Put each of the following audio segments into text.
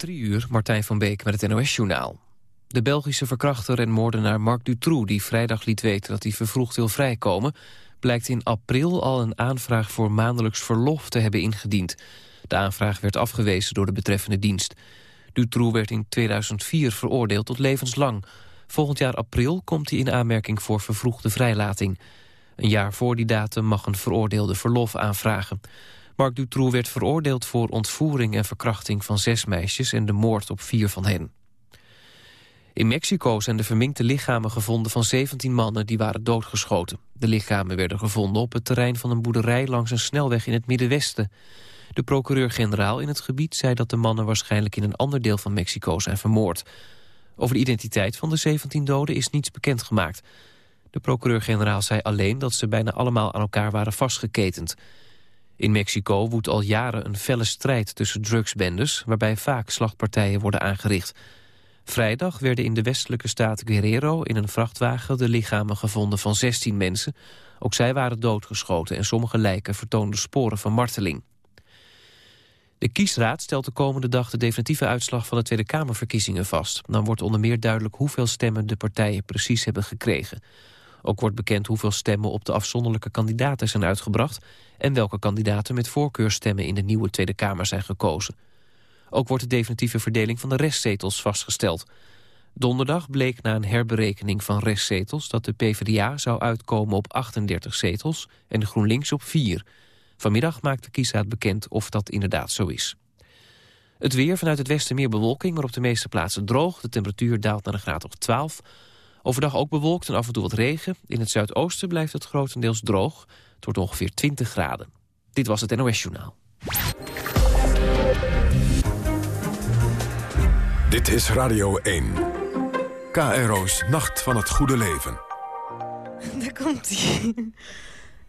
Drie uur, Martijn van Beek met het NOS-journaal. De Belgische verkrachter en moordenaar Marc Dutroux... die vrijdag liet weten dat hij vervroegd wil vrijkomen... blijkt in april al een aanvraag voor maandelijks verlof te hebben ingediend. De aanvraag werd afgewezen door de betreffende dienst. Dutroux werd in 2004 veroordeeld tot levenslang. Volgend jaar april komt hij in aanmerking voor vervroegde vrijlating. Een jaar voor die datum mag een veroordeelde verlof aanvragen. Marc Dutroux werd veroordeeld voor ontvoering en verkrachting van zes meisjes... en de moord op vier van hen. In Mexico zijn de verminkte lichamen gevonden van 17 mannen die waren doodgeschoten. De lichamen werden gevonden op het terrein van een boerderij langs een snelweg in het Middenwesten. De procureur-generaal in het gebied zei dat de mannen waarschijnlijk in een ander deel van Mexico zijn vermoord. Over de identiteit van de 17 doden is niets bekendgemaakt. De procureur-generaal zei alleen dat ze bijna allemaal aan elkaar waren vastgeketend. In Mexico woedt al jaren een felle strijd tussen drugsbendes... waarbij vaak slachtpartijen worden aangericht. Vrijdag werden in de westelijke staat Guerrero in een vrachtwagen... de lichamen gevonden van 16 mensen. Ook zij waren doodgeschoten en sommige lijken vertoonden sporen van marteling. De kiesraad stelt de komende dag de definitieve uitslag van de Tweede Kamerverkiezingen vast. Dan wordt onder meer duidelijk hoeveel stemmen de partijen precies hebben gekregen. Ook wordt bekend hoeveel stemmen op de afzonderlijke kandidaten zijn uitgebracht... en welke kandidaten met voorkeurstemmen in de nieuwe Tweede Kamer zijn gekozen. Ook wordt de definitieve verdeling van de restzetels vastgesteld. Donderdag bleek na een herberekening van restzetels... dat de PvdA zou uitkomen op 38 zetels en de GroenLinks op 4. Vanmiddag maakt de kiesraad bekend of dat inderdaad zo is. Het weer vanuit het westen meer bewolking, maar op de meeste plaatsen droog. De temperatuur daalt naar een graad of 12. Overdag ook bewolkt en af en toe wat regen. In het zuidoosten blijft het grotendeels droog. Het wordt ongeveer 20 graden. Dit was het NOS Journaal. Dit is Radio 1. KRO's Nacht van het Goede Leven. Daar komt hij.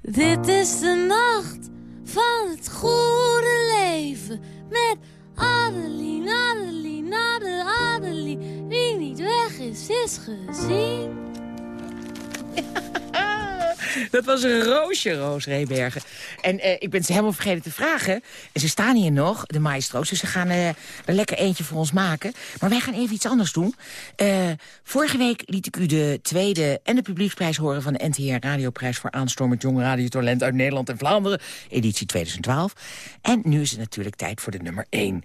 Dit is de nacht van het goede leven. Met Adeline, Adeline, Adeline, Adeline. Wie niet weg is, is gezien. Dat was een roosje, Roos Rebergen. En uh, ik ben ze helemaal vergeten te vragen. En ze staan hier nog, de maestro's, dus ze gaan uh, er lekker eentje voor ons maken. Maar wij gaan even iets anders doen. Uh, vorige week liet ik u de tweede en de publieksprijs horen... van de NTR Radioprijs voor aanstormend jong radiotalent uit Nederland en Vlaanderen. Editie 2012. En nu is het natuurlijk tijd voor de nummer 1.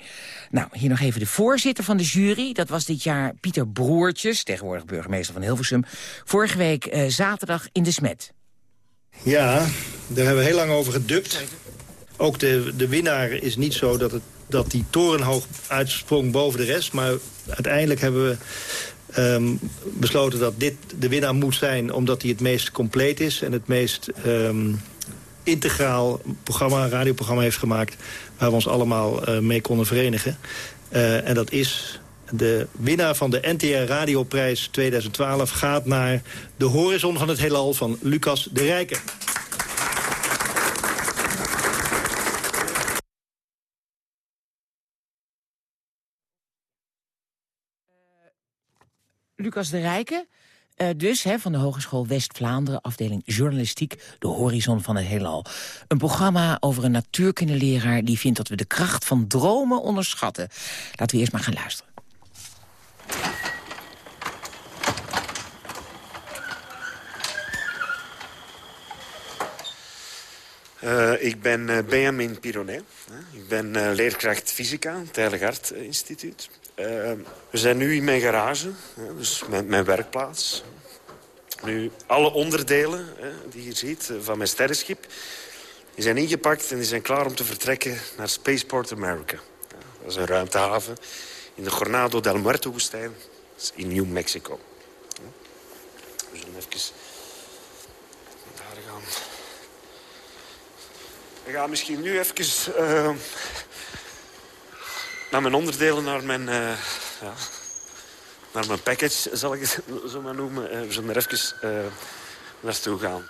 Nou, hier nog even de voorzitter van de jury. Dat was dit jaar Pieter Broertjes, tegenwoordig burgemeester van Hilversum. Vorige week zaterdag in de Smet. Ja, daar hebben we heel lang over gedubt. Ook de, de winnaar is niet zo dat, het, dat die torenhoog uitsprong boven de rest. Maar uiteindelijk hebben we um, besloten dat dit de winnaar moet zijn... omdat hij het meest compleet is en het meest um, integraal programma, radioprogramma heeft gemaakt... waar we ons allemaal uh, mee konden verenigen. Uh, en dat is de winnaar van de NTR Radioprijs 2012 gaat naar de horizon van het heelal van Lucas de Rijken. Lucas de Rijken, uh, dus hè, van de Hogeschool West-Vlaanderen, afdeling journalistiek, de horizon van het heelal. Een programma over een natuurkundeleraar die vindt dat we de kracht van dromen onderschatten. Laten we eerst maar gaan luisteren. Uh, ik ben uh, Benjamin Pironet. Ik ben leerkracht fysica het Heilig Hart Instituut. we zijn nu in mijn garage, dus mijn, mijn, werkplaats. Nu, alle onderdelen die je ziet van mijn sterrenschip... die zijn ingepakt en die zijn klaar om te vertrekken naar Spaceport America. Dat is een ruimtehaven in de Coronado del Muerto-woestijn in New Mexico. We zullen even daar gaan. We gaan misschien nu even uh, naar mijn onderdelen, naar mijn, uh, ja, naar mijn package, zal ik het zo maar noemen. Uh, we zullen er even naartoe gaan.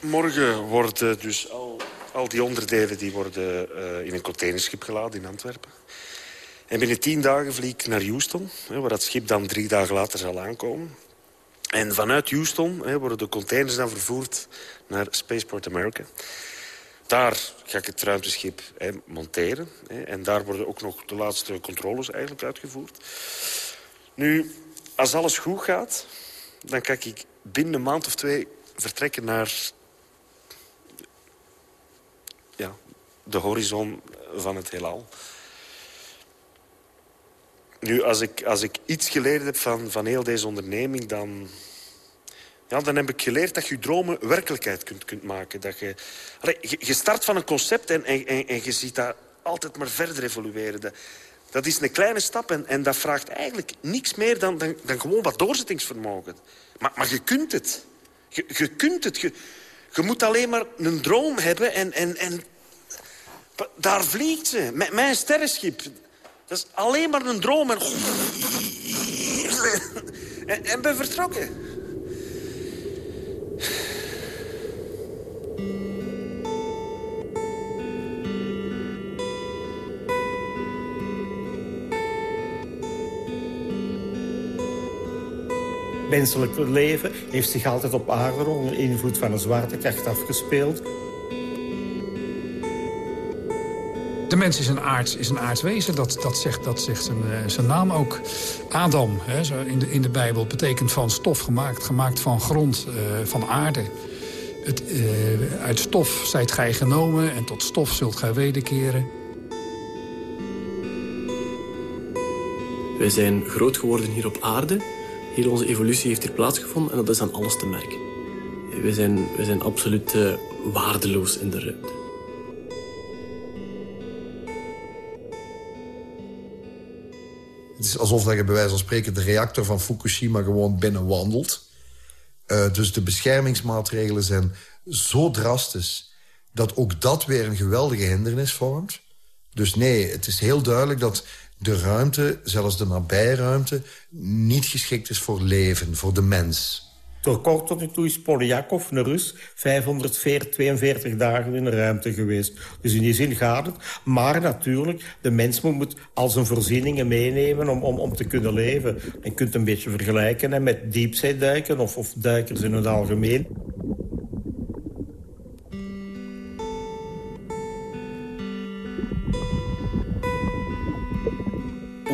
Morgen worden dus al, al die onderdelen die worden in een containerschip geladen in Antwerpen. En binnen tien dagen vlieg ik naar Houston, waar dat schip dan drie dagen later zal aankomen. En vanuit Houston hè, worden de containers dan vervoerd naar Spaceport America. Daar ga ik het ruimteschip hè, monteren. Hè, en daar worden ook nog de laatste controles eigenlijk uitgevoerd. Nu, als alles goed gaat, dan kan ik binnen een maand of twee vertrekken naar ja, de horizon van het heelal. Nu, als ik, als ik iets geleerd heb van, van heel deze onderneming... Dan, ja, dan heb ik geleerd dat je je dromen werkelijkheid kunt, kunt maken. Dat je, je, start van een concept en, en, en, je ziet dat altijd maar verder evolueren. Dat, dat is een kleine stap en, en dat vraagt eigenlijk niks meer dan, dan, dan gewoon wat doorzettingsvermogen. Maar, maar je kunt het. Je, je kunt het. Je, je moet alleen maar een droom hebben en, en, en daar vliegt ze. Met mijn sterrenschip. Dat is alleen maar een droom. En, en, en ben vertrokken. Menselijk leven heeft zich altijd op aarde onder invloed van een zwaartekracht afgespeeld. De mens is een aards, is een aardswezen, dat, dat zegt, dat zegt zijn, uh, zijn naam ook. Adam, hè, zo in, de, in de Bijbel, betekent van stof gemaakt. Gemaakt van grond, uh, van aarde. Het, uh, uit stof zijt gij genomen en tot stof zult gij wederkeren. Wij zijn groot geworden hier op aarde. Hier onze evolutie heeft hier plaatsgevonden en dat is aan alles te merken. Wij zijn, zijn absoluut waardeloos in de ruimte. Het is alsof dat je bij wijze van spreken de reactor van Fukushima gewoon binnenwandelt. Uh, dus de beschermingsmaatregelen zijn zo drastisch... dat ook dat weer een geweldige hindernis vormt. Dus nee, het is heel duidelijk dat de ruimte, zelfs de nabijruimte... niet geschikt is voor leven, voor de mens. Door kort tot nu toe is Poljakov, een Rus, 542 dagen in de ruimte geweest. Dus in die zin gaat het. Maar natuurlijk, de mens moet al zijn voorzieningen meenemen om, om, om te kunnen leven. Je kunt een beetje vergelijken met diepzeeduiken of, of duikers in het algemeen.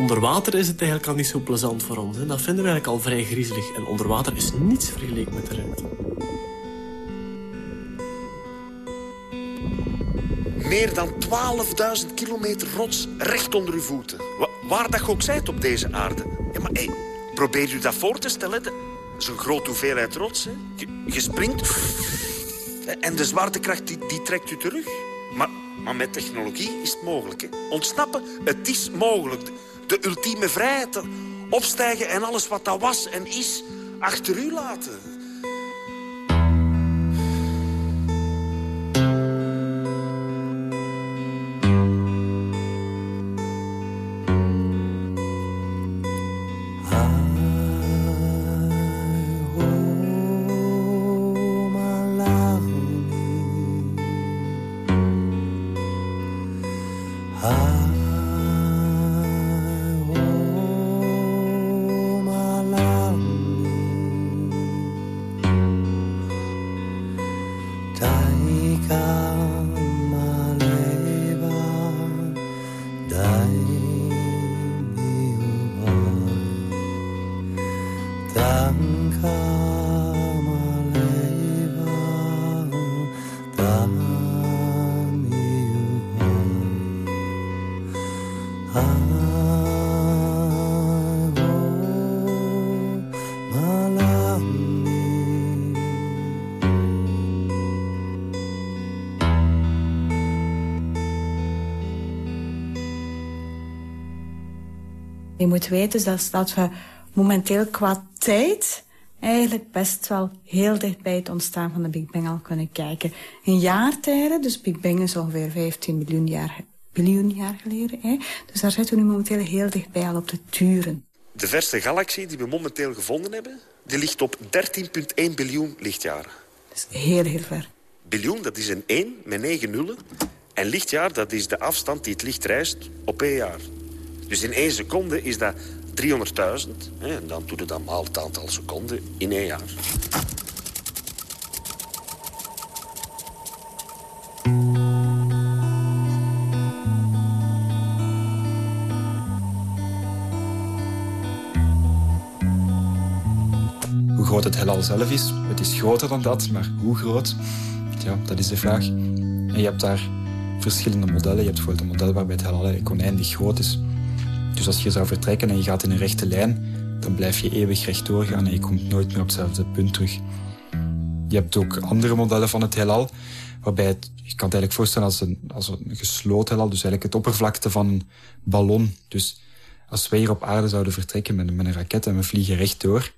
Onder water is het eigenlijk al niet zo plezant voor ons. Hè. Dat vinden we eigenlijk al vrij griezelig. En onder water is niets vergeleken met de ruimte. Meer dan 12.000 kilometer rots recht onder uw voeten. Wa waar dat ook zijt op deze aarde. Maar probeer u dat voor te stellen. Een grote hoeveelheid rots. Je, je springt en de zwaartekracht die, die trekt u terug. Maar, maar met technologie is het mogelijk. Ontsnappen, het is mogelijk de ultieme vrijheid. Opstijgen en alles wat dat was en is achter u laten. Moet weten dat, dat we momenteel qua tijd eigenlijk best wel heel dicht bij het ontstaan van de Big Bang al kunnen kijken. In jaartijden, dus Big Bang is ongeveer 15 miljoen jaar, biljoen jaar geleden. Hè? Dus daar zitten we nu momenteel heel dichtbij al op te turen. De verste galaxie die we momenteel gevonden hebben... die ligt op 13,1 biljoen lichtjaren. Dat is heel, heel ver. Biljoen, dat is een 1 met 9 nullen. En lichtjaar, dat is de afstand die het licht reist op één jaar. Dus in één seconde is dat 300.000. En dan doet het dan maal het aantal seconden in één jaar. Hoe groot het helal zelf is, het is groter dan dat, maar hoe groot? Ja, dat is de vraag. En je hebt daar verschillende modellen. Je hebt bijvoorbeeld een model waarbij het helal oneindig groot is. Dus als je zou vertrekken en je gaat in een rechte lijn, dan blijf je eeuwig recht doorgaan en je komt nooit meer op hetzelfde punt terug. Je hebt ook andere modellen van het heelal, waarbij het, je kan het eigenlijk voorstellen als een, als een gesloten heelal, dus eigenlijk het oppervlakte van een ballon. Dus als wij hier op aarde zouden vertrekken met, een raket en we vliegen rechtdoor,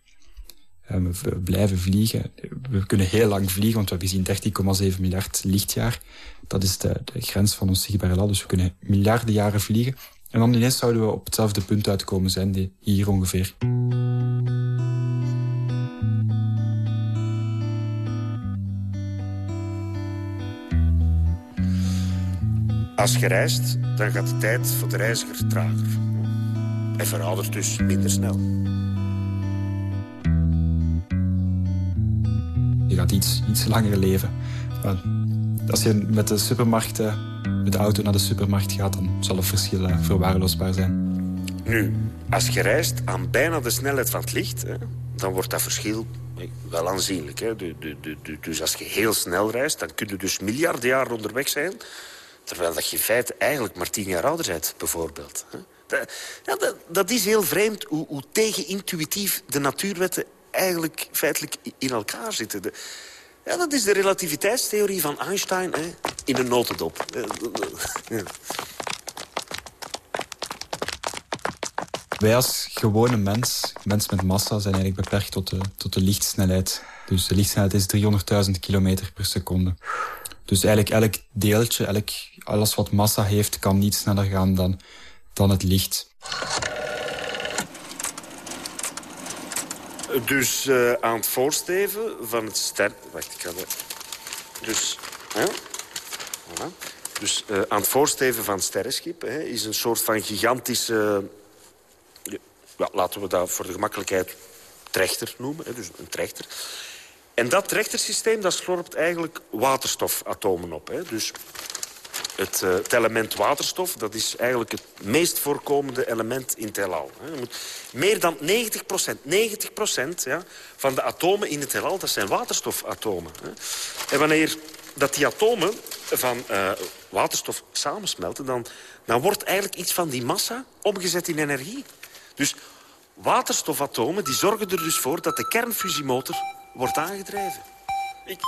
en we blijven vliegen. We kunnen heel lang vliegen, want we hebben gezien 13,7 miljard lichtjaar. Dat is de, de grens van ons zichtbare heelal, dus we kunnen miljarden jaren vliegen. En dan ineens zouden we op hetzelfde punt uitkomen zijn, die hier ongeveer. Als je reist, dan gaat de tijd voor de reiziger trager. En veroudert dus minder snel. Je gaat iets, iets langer leven. Als je met de supermarkt, met de auto naar de supermarkt gaat, dan zal het verschil eh, verwaarloosbaar zijn. Nu, als je reist aan bijna de snelheid van het licht, dan wordt dat verschil wel aanzienlijk. Hè? Dus als je heel snel reist, dan kun je dus miljarden jaar onderweg zijn... terwijl dat je in feite eigenlijk maar tien jaar ouder bent, bijvoorbeeld. Dat, dat, dat is heel vreemd hoe, hoe tegenintuïtief de natuurwetten eigenlijk feitelijk in elkaar zitten. De, ja, dat is de relativiteitstheorie van Einstein hè, in een notendop. Ja. Wij als gewone mens, mens met massa, zijn eigenlijk beperkt tot de, tot de lichtsnelheid. Dus de lichtsnelheid is 300.000 kilometer per seconde. Dus eigenlijk elk deeltje, elk, alles wat massa heeft, kan niet sneller gaan dan, dan het licht. Dus uh, aan het voorsteven van het ster... Wacht, ik ga dat... Dus... Hè? Voilà. Dus uh, aan het voorsteven van het sterrenschip hè, is een soort van gigantische... Ja, laten we dat voor de gemakkelijkheid trechter noemen. Hè, dus een trechter. En dat trechtersysteem dat slorpt eigenlijk waterstofatomen op. Hè. Dus het, uh, het, element waterstof, dat is eigenlijk het meest voorkomende element in het heelal. Meer dan 90 procent, 90 procent ja, van de atomen in het heelal, dat zijn waterstofatomen. Hè. En wanneer dat die atomen van uh, waterstof samensmelten, dan, dan wordt eigenlijk iets van die massa omgezet in energie. Dus waterstofatomen die zorgen er dus voor dat de kernfusiemotor wordt aangedreven. Ik,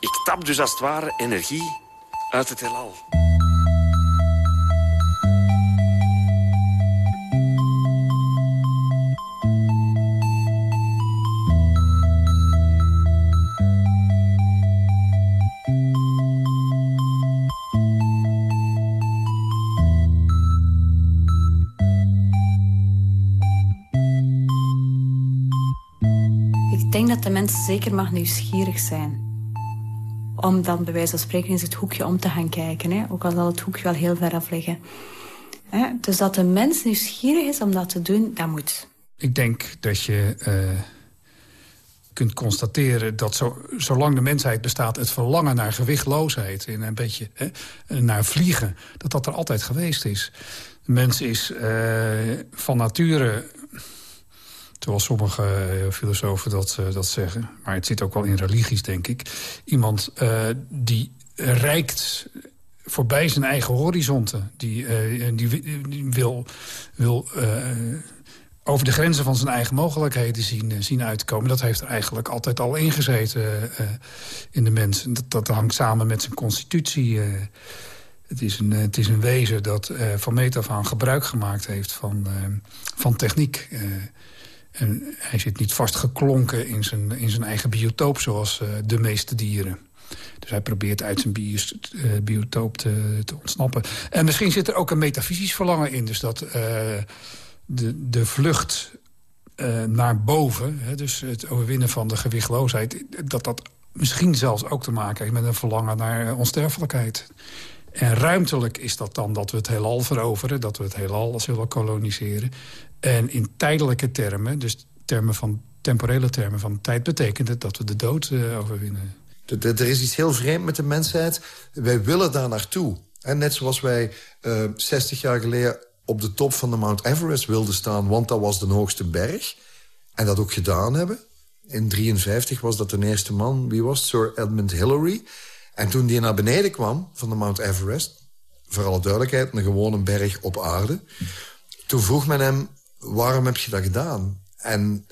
ik tap dus als het ware energie uit het heelal. Ik denk dat de mens zeker mag nieuwsgierig zijn om dan bij wijze van spreken eens het hoekje om te gaan kijken. Hè? Ook al zal het hoekje wel heel ver af liggen. Hè? Dus dat de mens nieuwsgierig is om dat te doen, dat moet. Ik denk dat je uh, kunt constateren dat zo, zolang de mensheid bestaat... het verlangen naar gewichtloosheid en een beetje hè, naar vliegen... dat dat er altijd geweest is. De mens is uh, van nature Zoals sommige eh, filosofen dat, uh, dat zeggen. Maar het zit ook wel in religies, denk ik. Iemand uh, die reikt voorbij zijn eigen horizonten. Die, die, die, wil, wil over de grenzen van zijn eigen mogelijkheden zien, zien uitkomen. Dat heeft er eigenlijk altijd al ingezeten in de mens. Dat, dat hangt samen met zijn constitutie... Het is, een, het is een wezen dat van meet af aan gebruik gemaakt heeft van, van techniek. En hij zit niet vastgeklonken in zijn, in zijn eigen biotoop zoals uh, de meeste dieren. Dus hij probeert uit zijn uh, biotoop te, te, ontsnappen. En misschien zit er ook een metafysisch verlangen in. Dus dat uh, de, de vlucht naar boven, hè, dus het overwinnen van de gewichtloosheid... dat dat misschien zelfs ook te maken heeft met een verlangen naar onsterfelijkheid. En ruimtelijk is dat dan dat we het heelal veroveren... dat we het heelal zullen koloniseren. En in tijdelijke termen, dus termen van, temporele termen van tijd... betekent het dat we de dood uh, overwinnen. Er is iets heel vreemd met de mensheid. Wij willen daar naartoe. En net zoals wij uh, eh, 60 jaar geleden op de top van de Mount Everest wilden staan... want dat was de hoogste berg. En dat ook gedaan hebben. In 1953 was dat de eerste man. Wie was Sir Edmund Hillary. En toen die naar beneden kwam van de Mount Everest... voor alle duidelijkheid, een gewone berg op aarde... toen vroeg men hem, waarom heb je dat gedaan? En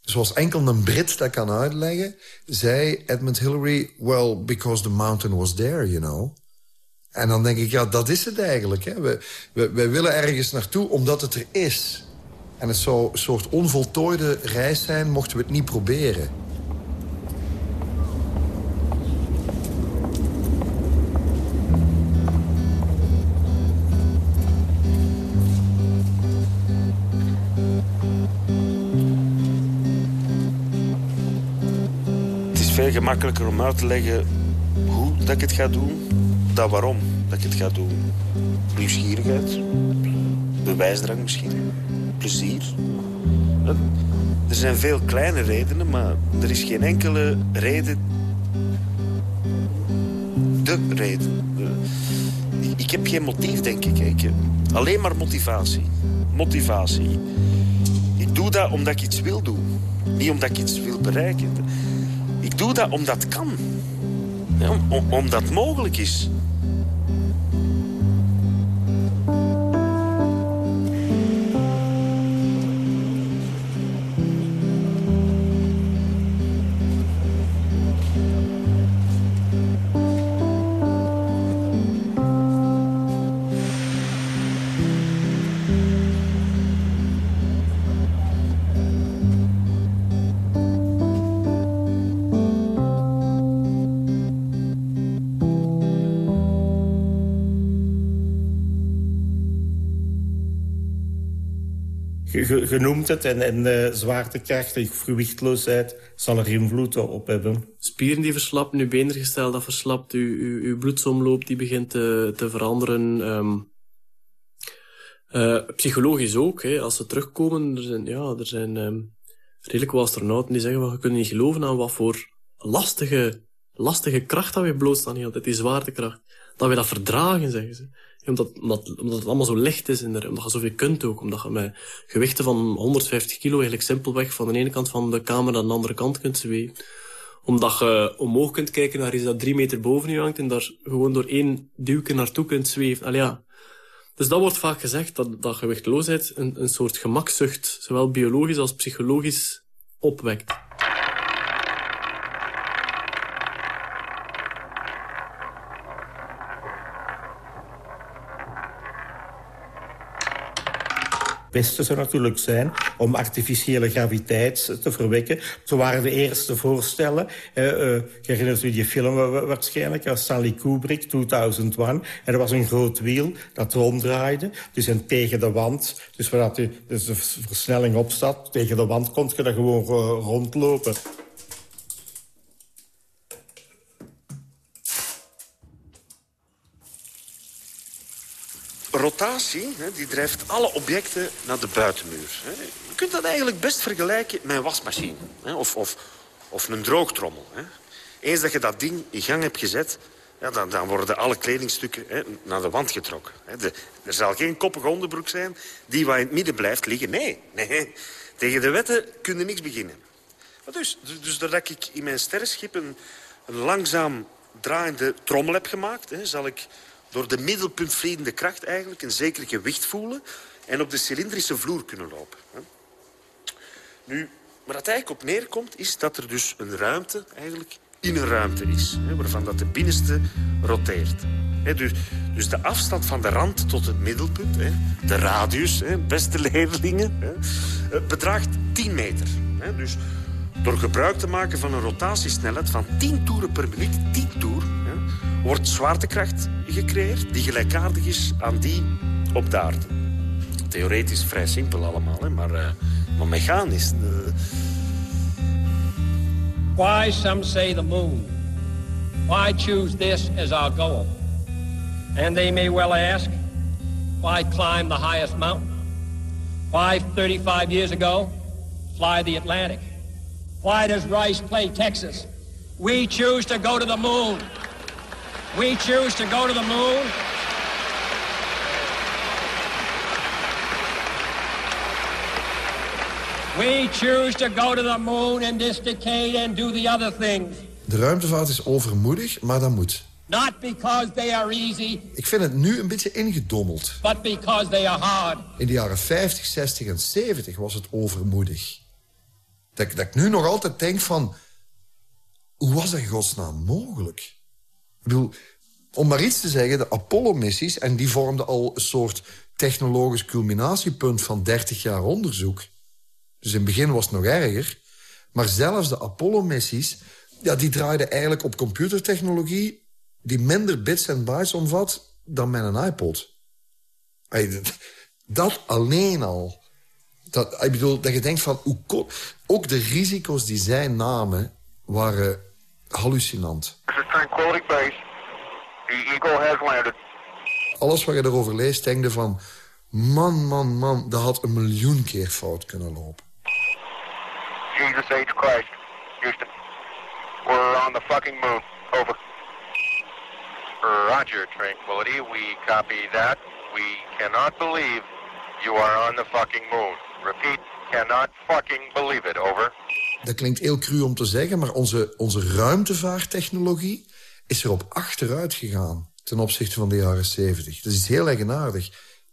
zoals enkel een Brit dat kan uitleggen... zei Edmund Hillary, well, because the mountain was there, you know... En dan denk ik, ja, dat is het eigenlijk. Hè. We, we, willen ergens naartoe omdat het er is. En het zou een soort onvoltooide reis zijn mochten we het niet proberen. Gemakkelijker om uit te leggen hoe dat ik het ga doen dan waarom dat ik het ga doen. Nieuwsgierigheid, bewijsdrang misschien, plezier. Er zijn veel kleine redenen, maar er is geen enkele reden... De reden. Ik, heb geen motief, denk ik. ik. Alleen maar motivatie. Motivatie. Ik doe dat omdat ik iets wil doen. Niet omdat ik iets wil bereiken. Ik doe dat omdat kan. Ja, om, omdat mogelijk is. Genoemd het. En, en uh, zwaartekracht en gewichtloosheid zal er invloed op hebben. Spieren die verslappen, uw beendergestel dat verslapt, uw, uw, bloedsomloop die begint te, te veranderen. Um, uh, psychologisch ook, hè. als ze terugkomen, er zijn, ja, er zijn um, redelijk wat astronauten die zeggen, van, je kunt niet geloven aan wat voor lastige, lastige kracht dat we blootstaan, heel die zwaartekracht. Dat we dat verdragen, zeggen ze omdat, omdat, omdat het allemaal zo licht is en er, omdat je zoveel kunt ook. Omdat je met gewichten van 150 kilo eigenlijk simpelweg van de ene kant van de kamer naar de andere kant kunt zweven. Omdat je omhoog kunt kijken naar iets dat drie meter boven je hangt en daar gewoon door één duwke naartoe kunt zweven. Al ja. Dus dat wordt vaak gezegd, dat, dat gewichtloosheid een, een soort gemakzucht, zowel biologisch als psychologisch, opwekt. Beste zou natuurlijk zijn om artificiële graviteit te verwekken. Zo waren de eerste voorstellen. Uh, uh, je herinnert u die film waarschijnlijk, als Stanley Kubrick, 2001. En er was een groot wiel dat ronddraaide, dus en tegen de wand. Dus waar de, dus de versnelling op zat, tegen de wand kon je daar gewoon rondlopen. Rotatie die drijft alle objecten naar de buitenmuur. Je kunt dat eigenlijk best vergelijken met een wasmachine of, of, of een droogtrommel. Eens dat je dat ding in gang hebt gezet, ja, dan, dan, worden alle kledingstukken hè, naar de wand getrokken. Er zal geen koppige onderbroek zijn die waar in het midden blijft liggen. Nee, nee. tegen de wetten kun je niks beginnen. Dus, dus, dus doordat ik in mijn sterrenschip een, een langzaam draaiende trommel heb gemaakt... Hè, zal ik door de middelpuntvliedende kracht eigenlijk een zeker gewicht voelen... en op de cilindrische vloer kunnen lopen. Nu, waar het eigenlijk op neerkomt, is dat er dus een ruimte eigenlijk in een ruimte is. waarvan dat de binnenste roteert. dus, dus de afstand van de rand tot het middelpunt, de radius, beste leerlingen, eh, bedraagt 10 meter. dus door gebruik te maken van een rotatiesnelheid van 10 toeren per minuut, 10 toer, wordt zwaartekracht gecreëerd die gelijkaardig is aan die op de aarde. Theoretisch vrij simpel allemaal, maar, uh, maar mechanisch... Uh... Why some say the moon? Why choose this as our goal? And they may well ask, why climb the highest mountain? Why, 35 years ago, fly the Atlantic? Why does Rice play Texas? We choose to go to the moon. We choose to go to the moon. We choose to go to the moon in this decade and do the other things. De ruimtevaart is overmoedig, maar dat moet. Not because they are easy, Ik vind het nu een beetje ingedommeld. but because they are hard. In de jaren 50, 60 en 70 was het overmoedig. Dat, ik- dat ik nu nog altijd denk van... Hoe was dat in godsnaam mogelijk? Ik bedoel, om maar iets te zeggen, de Apollo-missies... en die vormden al een soort technologisch culminatiepunt van 30 jaar onderzoek. Dus in het begin was het nog erger. Maar zelfs de Apollo-missies... Ja, die draaiden eigenlijk op computertechnologie... die minder bits en bytes omvat dan met een iPod. Dat- alleen al. Dat, ik bedoel, dat je denkt van... Hoe ook de risico's die zij namen waren hallucinant. This is Tranquility Base. The Eagle has landed. Alles wat je erover leest, denk je van... Man, man, man, dat had een miljoen keer fout kunnen lopen. Jesus H. Christ. Houston. We're on the fucking moon. Over. Roger, Tranquility. We copy that. We cannot believe you are on the fucking moon. Repeat, cannot fucking believe it. Over. Dat klinkt heel cru om te zeggen, maar onze, onze ruimtevaarttechnologie... is erop achteruit gegaan ten opzichte van de jaren 70. Dat is heel eigenaardig.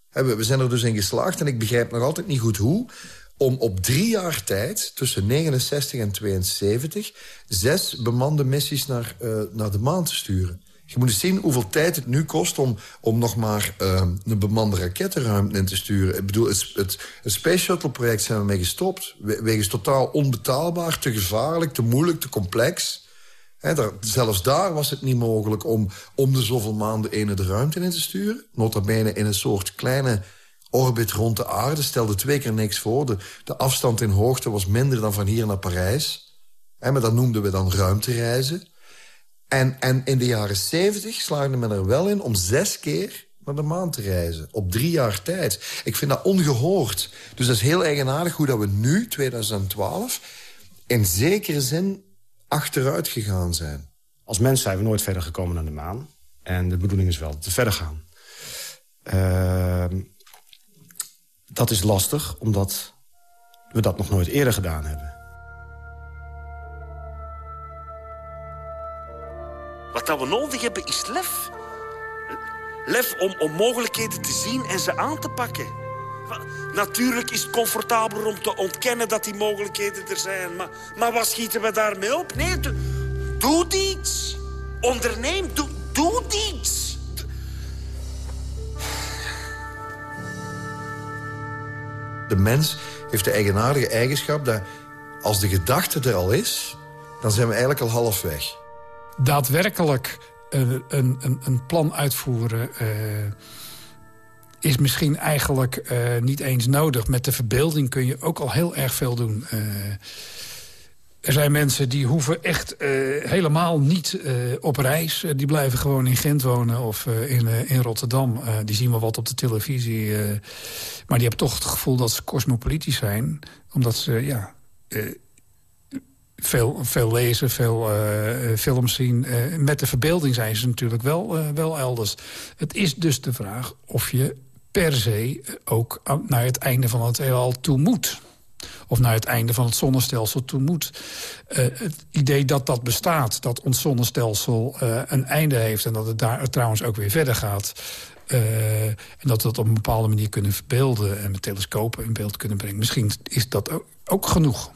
We zijn er dus in geslaagd, en ik begrijp nog altijd niet goed hoe... om op drie jaar tijd, tussen 69 en 72... zes bemande missies naar, eh, naar de maan te sturen. Je moet eens zien hoeveel tijd het nu kost om, om nog maar eh, een bemande raket de ruimte in te sturen. Ik bedoel, het, het, Space Shuttle-project zijn we mee gestopt. We- Wegens totaal onbetaalbaar, te gevaarlijk, te moeilijk, te complex. Daar, zelfs daar was het niet mogelijk om om de zoveel maanden ene de ruimte in te sturen. Nota bene in een soort kleine orbit rond de aarde. Stelde twee keer niks voor. De, de afstand in hoogte was minder dan van hier naar Parijs. Hè, maar dat noemden we dan ruimtereizen. En, en in de jaren 70 slaagde men er wel in om zes keer naar de maan te reizen. Op drie jaar tijd. Ik vind dat ongehoord. Dus dat is heel eigenaardig hoe dat we nu, 2012... in zekere zin achteruit gegaan zijn. Als mens zijn we nooit verder gekomen dan de maan. En de bedoeling is wel we verder gaan. Ehm, dat is lastig, omdat we dat nog nooit eerder gedaan hebben. Wat dat we nodig hebben is lef. Lef om onmogelijkheden te zien en ze aan te pakken. Natuurlijk is het comfortabeler om te ontkennen dat die mogelijkheden er zijn. Maar, maar wat schieten we daarmee op? Nee, doe, doe iets. Onderneem, doe, doe iets. De mens heeft de eigenaardige eigenschap dat als de gedachte er al is... dan zijn we eigenlijk al half weg. Daadwerkelijk een, een, een plan uitvoeren... eh, is misschien eigenlijk eh, niet eens nodig. Met de verbeelding kun je ook al heel erg veel doen. Eh, er zijn mensen die hoeven echt helemaal niet op reis. Die blijven gewoon in Gent wonen of in, in Rotterdam. Die zien wel wat op de televisie. maar die hebben toch het gevoel dat ze cosmopolitisch zijn. Omdat ze, ja... veel, veel lezen, veel eh, films zien. Eh, met de verbeelding zijn ze natuurlijk wel, eh, wel elders. Het is dus de vraag of je per se ook naar het einde van het heelal toe moet. Of naar het einde van het zonnestelsel toe moet. Het idee dat dat bestaat, dat ons zonnestelsel een einde heeft... en dat het daar trouwens ook weer verder gaat... en dat we dat op een bepaalde manier kunnen verbeelden... en met telescopen in beeld kunnen brengen. Misschien is dat ook genoeg.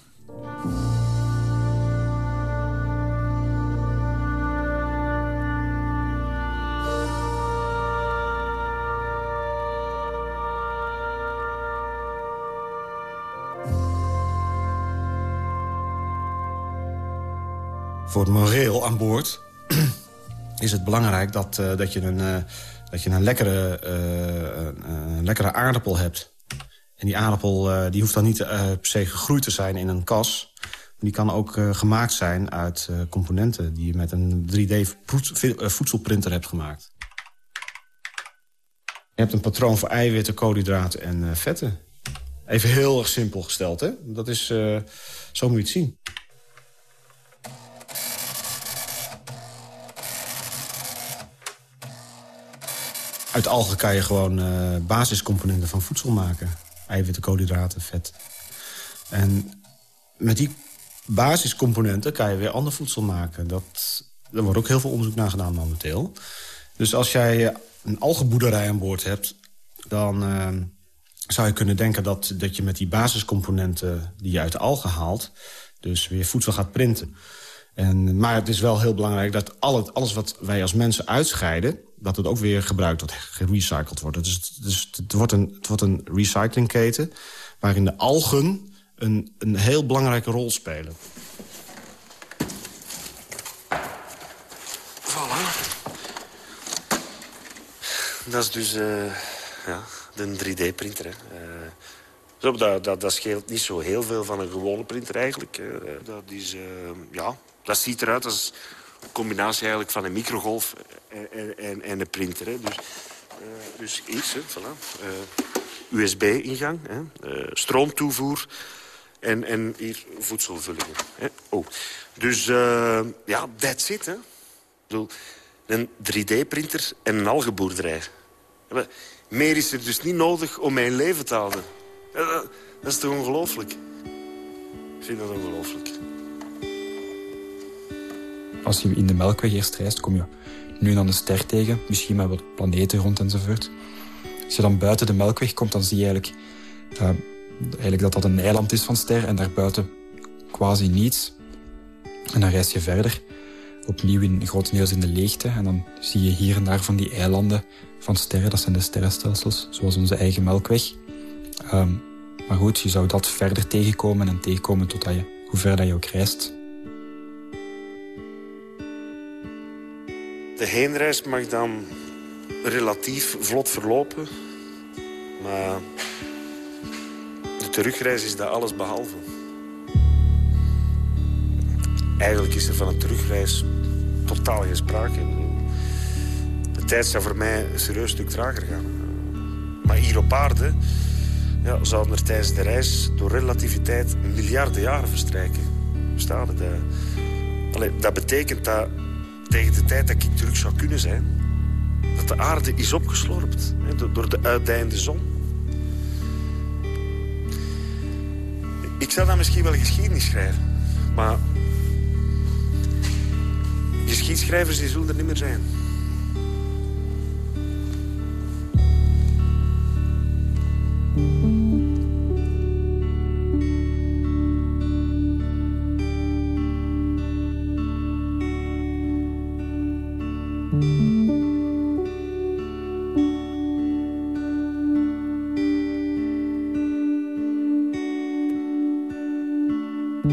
Voor het moreel aan boord is het belangrijk dat, eh, dat, je, een, eh, dat je een, lekkere, eh, een, lekkere aardappel hebt. En die aardappel die hoeft dan niet per se gegroeid te zijn in een kas. Die kan ook gemaakt zijn uit componenten... die je met een 3D-voedselprinter hebt gemaakt. Je hebt een patroon voor eiwitten, koolhydraten en vetten. Even heel erg simpel gesteld, hè? Dat is, zo moet je het zien. Uit algen kan je gewoon eh, basiscomponenten van voedsel maken. Eiwitten, koolhydraten, vet. En met die basiscomponenten kan je weer ander voedsel maken. Dat, er wordt ook heel veel onderzoek naar gedaan momenteel. Dus als jij een algenboerderij aan boord hebt... dan uh, zou je kunnen denken dat, dat je met die basiscomponenten... die je uit de algen haalt, dus weer voedsel gaat printen. En, maar het is wel heel belangrijk dat alles wat wij als mensen uitscheiden... dat het ook weer gebruikt wordt, gerecycled wordt. Dus, dus het, wordt een, het wordt een recyclingketen... waarin de algen een, een heel belangrijke rol spelen. Voilà. Dat is dus uh, ja, de 3D-printer. Uh, dat, dat, dat scheelt niet zo heel veel van een gewone printer eigenlijk. Uh, dat, is, ja, dat ziet eruit als een combinatie eigenlijk van een microgolf en, en, en een printer. Hè. Dus, dus iets, hè, voilà. USB-ingang, stroomtoevoer en, en hier voedselvullingen. Hè. Oh. Dus ja, that's it. Hè. bedoel, een 3D-printer en een algenboerderij. Meer is er dus niet nodig om mijn leven te houden. Dat is toch ongelooflijk? Ik vind dat ongelooflijk. Als je in de Melkweg eerst reist, kom je nu en dan een ster tegen. Misschien met wat planeten rond enzovoort. Als je dan buiten de Melkweg komt, dan zie je eigenlijk, eigenlijk dat dat een eiland is van ster. En daarbuiten quasi niets. En dan reis je verder opnieuw in, grotendeels in de leegte. En dan zie je hier en daar van die eilanden van sterren. Dat zijn de sterrenstelsels, zoals onze eigen melkweg. Um, maar goed, je zou dat verder tegenkomen en tegenkomen totdat je, hoe ver dat je ook reist. De heenreis mag dan relatief vlot verlopen. Maar de terugreis is dat alles behalve. Eigenlijk is er van een terugreis totaal geen sprake. De tijd zou voor mij een serieus stuk trager gaan. Maar hier op aarde ja, zouden er tijdens de reis door relativiteit miljarden jaren verstrijken. Dat, allee, dat betekent dat tegen de tijd dat ik terug zou kunnen zijn... dat de aarde is opgeslorpt door de uitdijende zon. Ik zou dan misschien wel geschiedenis schrijven. Maar geschiedschrijvers die zullen er niet meer zijn. De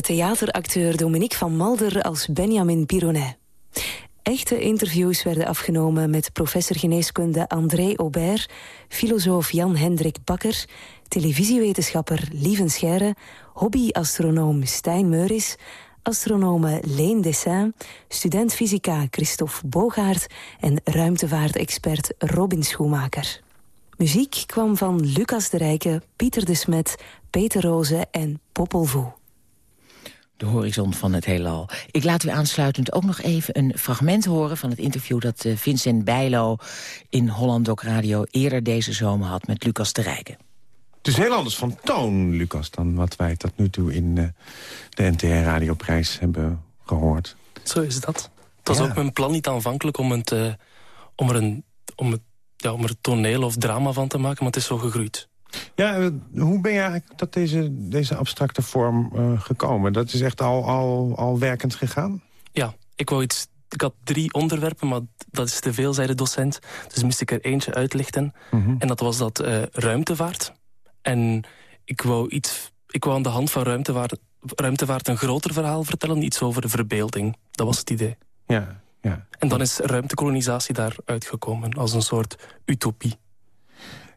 theateracteur Dominique van Malder als Benjamin Pironet. Echte interviews werden afgenomen met professor geneeskunde André Aubert... filosoof Jan-Hendrik Bakker, televisiewetenschapper Lieven Scheire... hobbyastronoom Stijn Meuris, astronome Leen Dessin... student fysica Christophe Bogaert en ruimtevaartexpert Robin Schoemaker. Muziek kwam van Lucas de Rijke, Pieter de Smet, Peter Roze en Popol de horizon van het heelal. Ik laat u aansluitend ook nog even een fragment horen... van het interview dat eh, Vincent Bijlo in Holland Doc Radio... eerder deze zomer had met Lucas de Rijken. Het is heel anders van toon, Lucas, dan wat wij tot nu toe... in uh, de NTR Radioprijs hebben gehoord. Zo is dat. Het was ook mijn plan niet aanvankelijk om, het, uh, om, er een, om, het, ja, om er toneel of drama van te maken... maar het is zo gegroeid. Ja, eh, hoe ben je eigenlijk tot deze, deze abstracte vorm uh, gekomen? Dat is echt al, al, al werkend gegaan? Ja, ik wou iets... Ik had drie onderwerpen, maar dat is te veel, zei de docent. Dus moest ik er eentje uitlichten. Mm En dat was dat uh, ruimtevaart. En ik wou, iets, ik wou aan de hand van ruimtevaart, ruimtevaart een groter verhaal vertellen. Iets over de verbeelding. Dat was het idee. Ja, ja. En dan is ruimtekolonisatie daar uitgekomen als een soort utopie.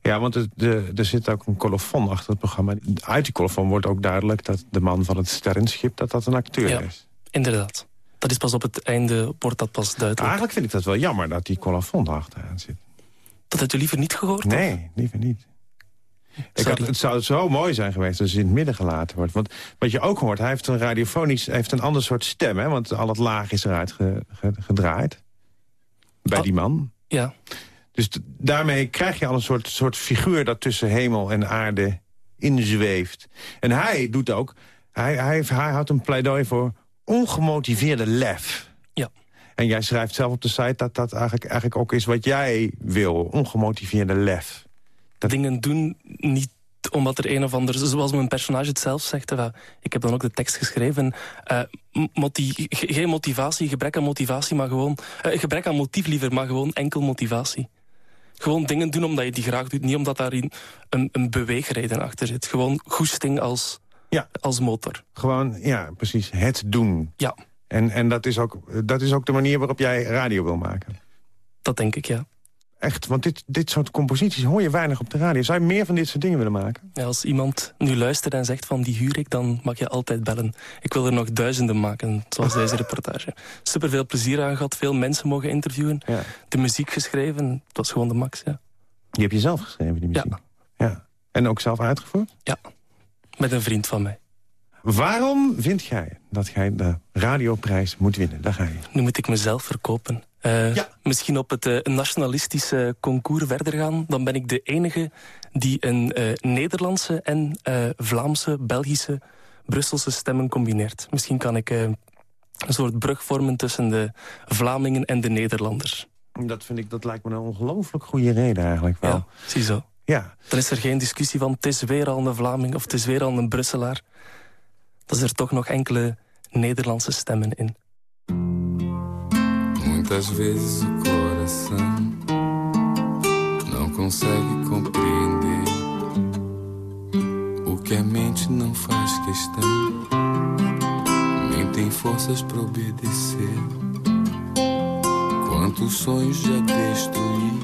Ja, want er, er zit ook een colofon achter het programma. Uit die colofon wordt ook duidelijk dat de man van het sterrenschip... dat dat een acteur ja, is. inderdaad. Dat is pas op het einde, wordt dat pas duidelijk. Eigenlijk vind ik dat wel jammer dat die colofon achteraan zit. Dat had u liever niet gehoord? Nee, liever niet. Ik had, het zou zo mooi zijn geweest als hij in het midden gelaten wordt. Want wat je ook hoort, hij heeft een radiofonisch... heeft een ander soort stem, hè? Want al het laag is eruit ge- ge- gedraaid. Bij die man. Ja. Dus daarmee krijg je al een soort, soort figuur... dat tussen hemel en aarde inzweeft. En hij doet ook... Hij, hij, hij houdt een pleidooi voor ongemotiveerde lef. Ja. En jij schrijft zelf op de site dat dat eigenlijk, eigenlijk ook is wat jij wil. Ongemotiveerde lef. Dingen doen niet omdat er een of ander... Zoals mijn personage het zelf zegt. ik heb dan ook de tekst geschreven. eh, geen motivatie, gebrek aan motivatie, maar gewoon... eh, gebrek aan motief liever, maar gewoon enkel motivatie. Gewoon dingen doen omdat je die graag doet. Niet omdat daar een, een, een beweegreden achter zit. Gewoon goesting als, ja. als motor. Gewoon, ja, precies. Het doen. Ja. En, en dat, is ook, dat is ook de manier waarop jij radio wil maken. Dat denk ik, ja. Echt, want dit, dit soort composities hoor je weinig op de radio. Zou je meer van dit soort dingen willen maken? Ja, als iemand nu luistert en zegt van die huur ik, dan mag je altijd bellen. Ik wil er nog duizenden maken, zoals deze reportage. Super veel plezier aan gehad, veel mensen mogen interviewen. De muziek geschreven, dat was gewoon de max, ja. Die heb je zelf geschreven, die muziek? Ja. ja. En ook zelf uitgevoerd? Ja, met een vriend van mij. Waarom vind jij dat jij de radioprijs moet winnen? Daar ga je. Nu moet ik mezelf verkopen. Uh, Misschien op het uh, nationalistische concours verder gaan. Dan ben ik de enige die een uh, Nederlandse en Vlaamse, Belgische, Brusselse stemmen combineert. Misschien kan ik een soort brug vormen tussen de Vlamingen en de Nederlanders. Dat, vind ik, dat lijkt me een ongelooflijk goede reden eigenlijk wel. Ja, ziezo. Ja. Dan is er geen discussie van het is weer al een Vlaming of het is weer al een Brusselaar. Is er toch nog enkele Nederlandse stemmen in. Muitas vezes o coração não consegue compreender o que a mente não faz questão, nem tem forças para obedecer. Quantos sonhos já destruí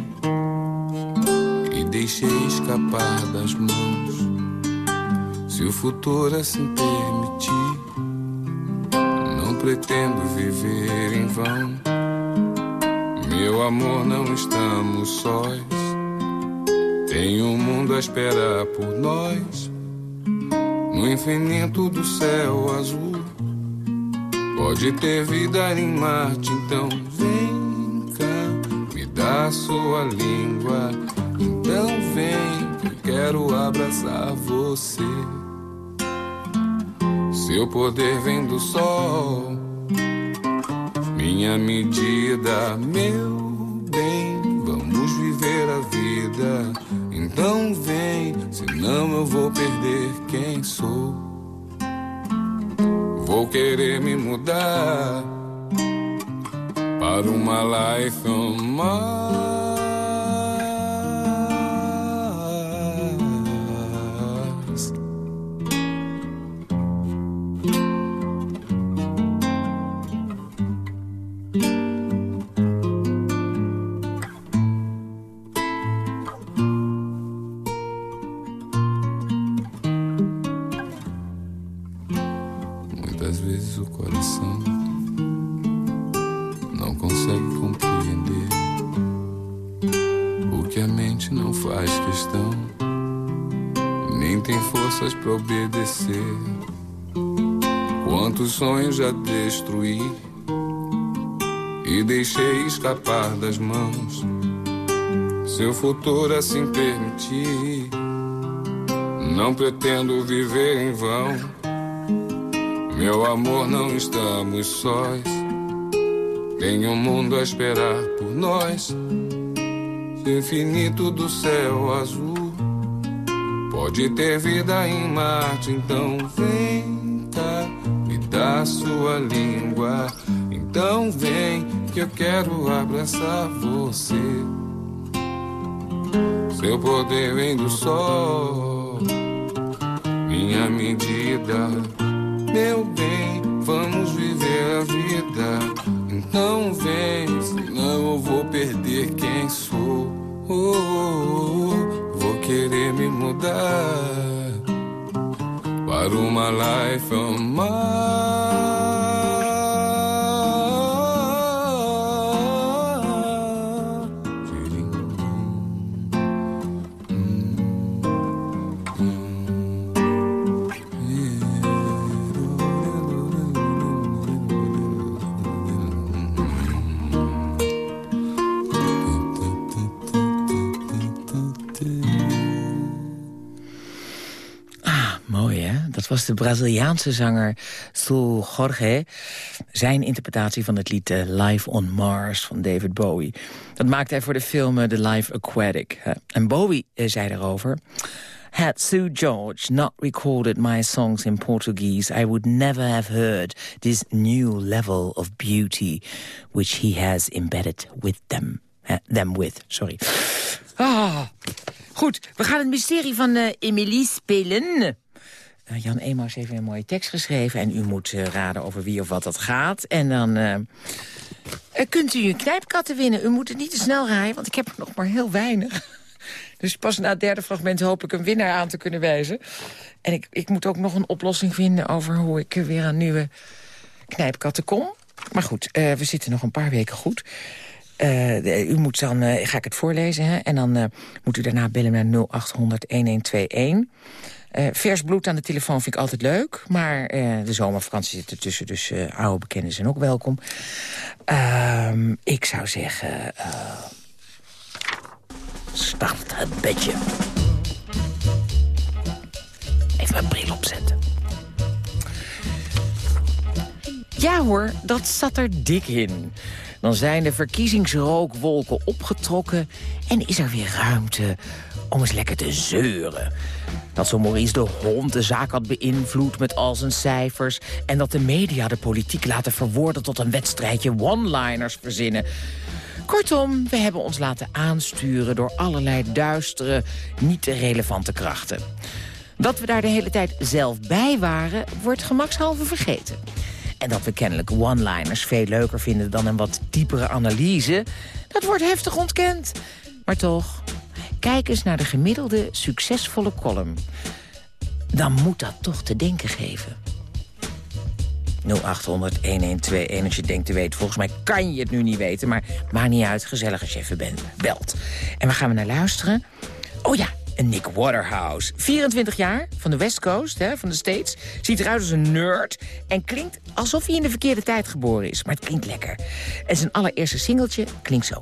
e deixei escapar das mãos. Se o futuro assim permitir, não pretendo viver em vão. Meu amor, não estamos sós. Tem um mundo a esperar por nós. No infinito do céu azul. Pode ter vida em Marte, então vem cá, me dá sua língua. Então vem, eu quero abraçar você. Seu poder vem do sol minha medida, meu bem. Vamos viver a vida. Então vem, senão eu vou perder quem sou. Vou querer me mudar para uma life on Mars. Não faz questão, nem tem forças para obedecer. Quantos sonhos já destruí e deixei escapar das mãos. Seu futuro assim permitir, não pretendo viver em vão. Meu amor, não estamos sós. Tem um mundo a esperar por nós. Infinito do céu azul. Pode ter vida em Marte, então vem cá, me dá sua língua. Então vem que eu quero abraçar você. Seu poder vem do sol, minha medida. Meu bem, vamos viver a vida. Então vem, senão eu vou perder quem sou. Oh, oh, oh, vou querer me mudar para uma life on Mars. Was de Braziliaanse zanger Sul Jorge. Zijn interpretatie van het lied eh, Live on Mars van David Bowie. Dat maakte hij voor de film eh, The Life Aquatic. En Bowie eh, zei daarover... Had Sue George not recorded my songs in Portuguese, I would never have heard this new level of beauty which he has embedded with them. them with, sorry. Ah, goed, we gaan het mysterie van uh, Emily spelen. Uh, Jan Emaus heeft een mooie tekst geschreven... en u moet uh, raden over wie of wat dat gaat. En dan kunt u een knijpkatten winnen. U moet het niet te snel rijden, want ik heb er nog maar heel weinig. Dus pas na het derde fragment hoop ik een winnaar aan te kunnen wijzen. En ik, ik moet ook nog een oplossing vinden over hoe ik weer aan nieuwe knijpkatten kom. Maar goed, we zitten nog een paar weken goed. U moet dan, ga ik het voorlezen, hè? en dan moet u daarna bellen naar 0800-1121. Vers bloed aan de telefoon vind ik altijd leuk, maar de zomervakantie zit ertussen, dus oude bekenden zijn ook welkom. Ehm, ik zou zeggen, start het bedje. Even mijn bril opzetten. Ja hoor, dat zat er dik in. Dan zijn de verkiezingsrookwolken opgetrokken... en is er weer ruimte om eens lekker te zeuren. Dat zo Maurice de Hond de zaak had beïnvloed met al zijn cijfers... en dat de media de politiek laten verwoorden tot een wedstrijdje one-liners verzinnen... Kortom, we hebben ons laten aansturen door allerlei duistere, niet relevante krachten. Dat we daar de hele tijd zelf bij waren, wordt gemakshalve vergeten. En dat we kennelijk one-liners veel leuker vinden dan een wat diepere analyse... dat wordt heftig ontkend. Maar toch, kijk eens naar de gemiddelde succesvolle column. Dan moet dat toch te denken geven. 0800-1121 als je denkt te weten. Volgens mij kan je het nu niet weten, maar maakt niet uit. Gezellig als je even bent, belt. En waar gaan we naar luisteren? Oh ja, Nick Waterhouse. 24 jaar, van de West Coast, hè, van de States. Ziet eruit als een nerd en klinkt alsof hij in de verkeerde tijd geboren is. Maar het klinkt lekker. En zijn allereerste singeltje klinkt zo.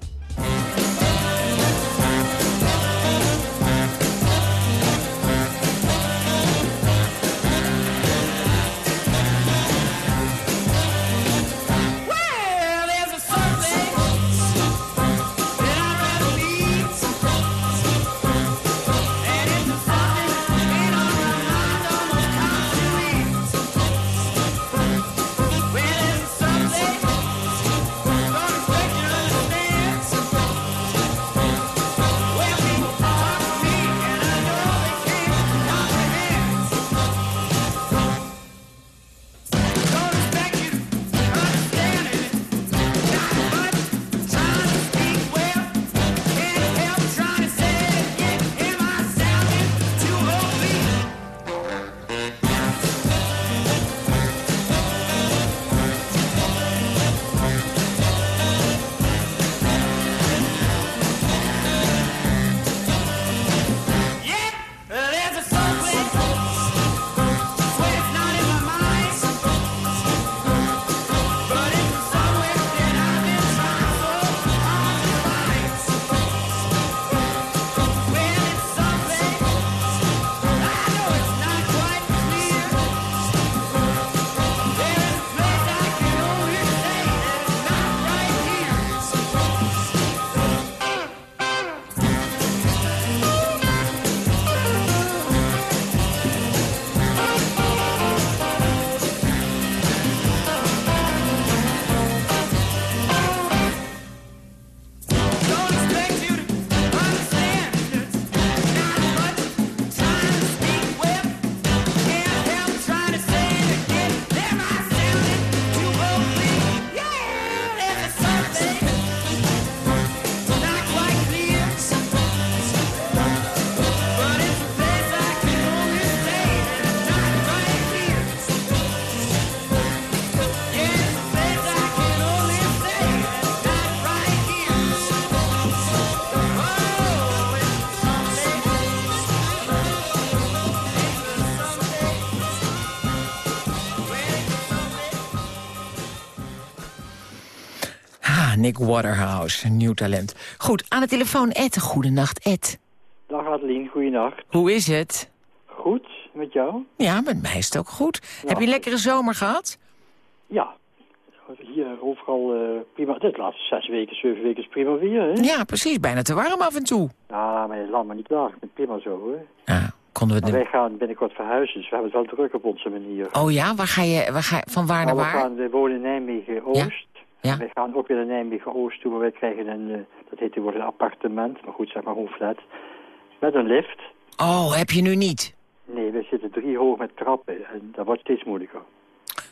Nick Waterhouse, een nieuw talent. Goed, aan de telefoon Ed. Goedenacht, Ed. Dag Adeline, goedenacht. Hoe is het? Goed. met jou? Ja, met mij is het ook goed. Heb je een lekkere zomer gehad? Ja. Hier overal uh, prima. Dit laatste zes weken, zeven weken is prima weer, hè? Ja, precies. Bijna te warm af en toe. Ja, maar laat me niet ben prima zo, hoor. Ja, konden we... Maar wij gaan binnenkort verhuizen, dus we hebben het wel druk op onze manier. Oh ja? Waar ga je, waar ga je, van waar naar waar? We, gaan, we wonen in Nijmegen-Oost. Ja. Wij gaan ook weer naar Nijmegen-Oost toe, maar wij krijgen een, uh, dat heet tegenwoordig een appartement, maar goed, zeg maar gewoon flat. Met een lift. Oh, heb je nu niet? Nee, we zitten drie hoog met trappen en dat wordt steeds moeilijker.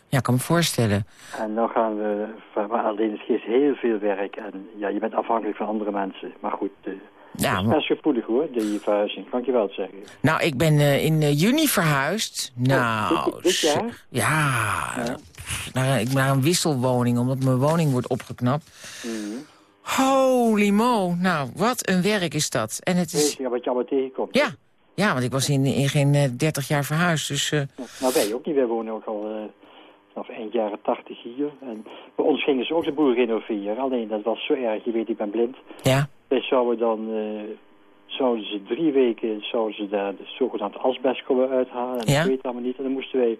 Ja, ik kan me voorstellen. En dan gaan we, maar alleen het geeft heel veel werk en ja, je bent afhankelijk van andere mensen. Maar goed, uh, ja, is best gevoelig hoor, die verhuizing, kan ik je wel zeggen. Nou, ik ben uh, in uh, juni verhuisd. Nou, oh, dit, dit jaar? Ja, ja. Naar, naar, een wisselwoning, omdat mijn woning wordt opgeknapt. Mm. Holy mo, nou, wat een werk is dat. En het is... Wat je allemaal tegenkomt? Ja, ja want ik was in, in geen uh, 30 jaar verhuisd, dus... Uh... Nou, wij ook niet. Wij wonen ook al uh, vanaf eind jaren 80 hier. En bij ons gingen ze ook de boer renoveren. Alleen, dat was zo erg. Je weet, ik ben blind. Ja. Wij zouden dan... Uh, zouden ze drie weken zouden ze daar de zogenaamde asbest komen uithalen. En ja? dat weet allemaal niet. En dan moesten wij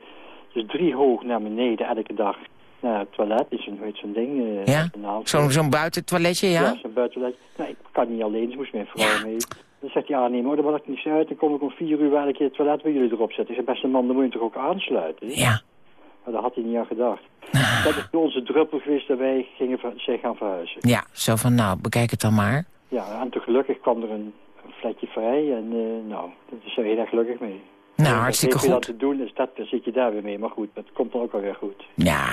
dus drie hoog naar beneden elke dag naar het toilet. Is een, weet zo'n ding. Uh, ja? Zo'n zo buitentoiletje, ja? Ja, zo'n buitentoiletje. Nou, ik kan niet alleen, dus moest mijn vrouw ja. mee. Dan zegt hij, ja nee, maar dan maakt niks uit. Dan kom ik om vier uur elke keer het toilet bij jullie erop zetten. Ik zeg, beste man, dan moet je toch ook aansluiten? Ja. Maar daar had hij niet aan gedacht. Ah. Dat is onze druppel geweest dat wij gingen, zij gaan verhuizen. Ja, zo van, nou, bekijk het dan maar. Ja, en toen gelukkig kwam er een, een flatje vrij. En uh, nou, daar zijn we heel erg gelukkig mee. Nou, en hartstikke goed. dat te doen, is dat, dan zit je daar weer mee. Maar goed, dat komt dan ook alweer goed. Ja.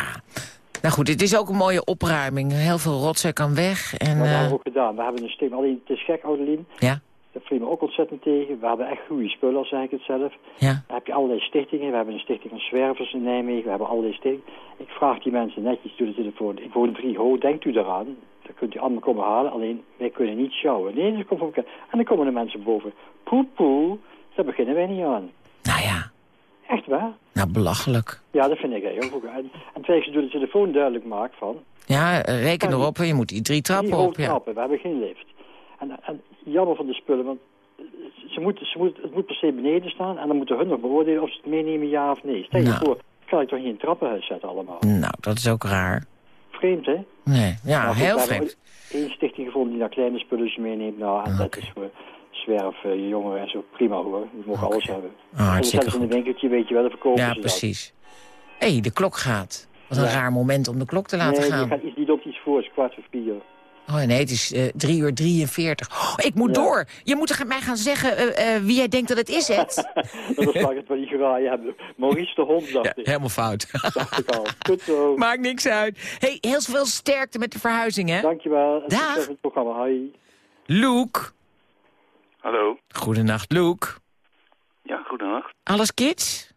Nou goed, het is ook een mooie opruiming. Heel veel rotzooi kan weg. En, dat hebben we ook gedaan. We hebben een steen, alleen het is gek, Oudelien. Ja. Dat viel me ook ontzettend tegen. We hebben echt goede spullen, zeg ik het zelf. Ja. Dan heb je allerlei stichtingen. We hebben een stichting van zwervers in Nijmegen. We hebben allerlei stichtingen. Ik vraag die mensen netjes, doe de telefoon. Ik woon drie hoog, denkt u daaraan? Dan kunt u allemaal komen halen. Alleen, wij kunnen niet sjouwen. Nee, dat komt op elkaar. En dan komen de mensen boven. Poe, poe. Daar beginnen wij niet aan. Nou ja. Echt waar? Nou, belachelijk. Ja, dat vind ik heel goed. En, en terwijl je door de telefoon duidelijk maakt van... Ja, reken erop, je moet die drie trappen drie op. Ja. trappen, we hebben geen lift. En, en jammer van de spullen, want ze moeten, ze moet, het moet per se beneden staan... en dan moeten hun nog beoordelen of ze het meenemen, ja of nee. Stel je nou. voor, kan ik toch niet een trappenhuis zetten allemaal? Nou, dat is ook raar. Vreemd, hè? Nee, ja, nou, heel vreemd. één stichting gevonden die naar kleine spulletjes meeneemt. Nou, en okay. dat is voor zwerf, uh, jongeren en zo prima hoor. Die mogen okay. alles hebben. Oh, en dan zetten ze in een winkeltje, weet je wel, de verkopen Ja, precies. Hé, hey, de klok gaat. Wat een ja. raar moment om de klok te laten nee, gaan. Nee, niet op iets voor, het is kwart voor vier. Oh nee, het is uh, 3 uur 43. Oh, ik moet ja. door. Je moet mij gaan zeggen uh, uh, wie jij denkt dat het is, Ed. dat ik het wel niet geraaien hebben. Maurice de Hond, dacht ja, ik. Helemaal fout. dacht ik al. Goed zo. Maakt niks uit. hey, heel veel sterkte met de verhuizing, hè? Dankjewel. Dag. het programma. Hoi. Luke. Hallo. Goedenacht, Luke. Ja, goedenacht. Alles kids?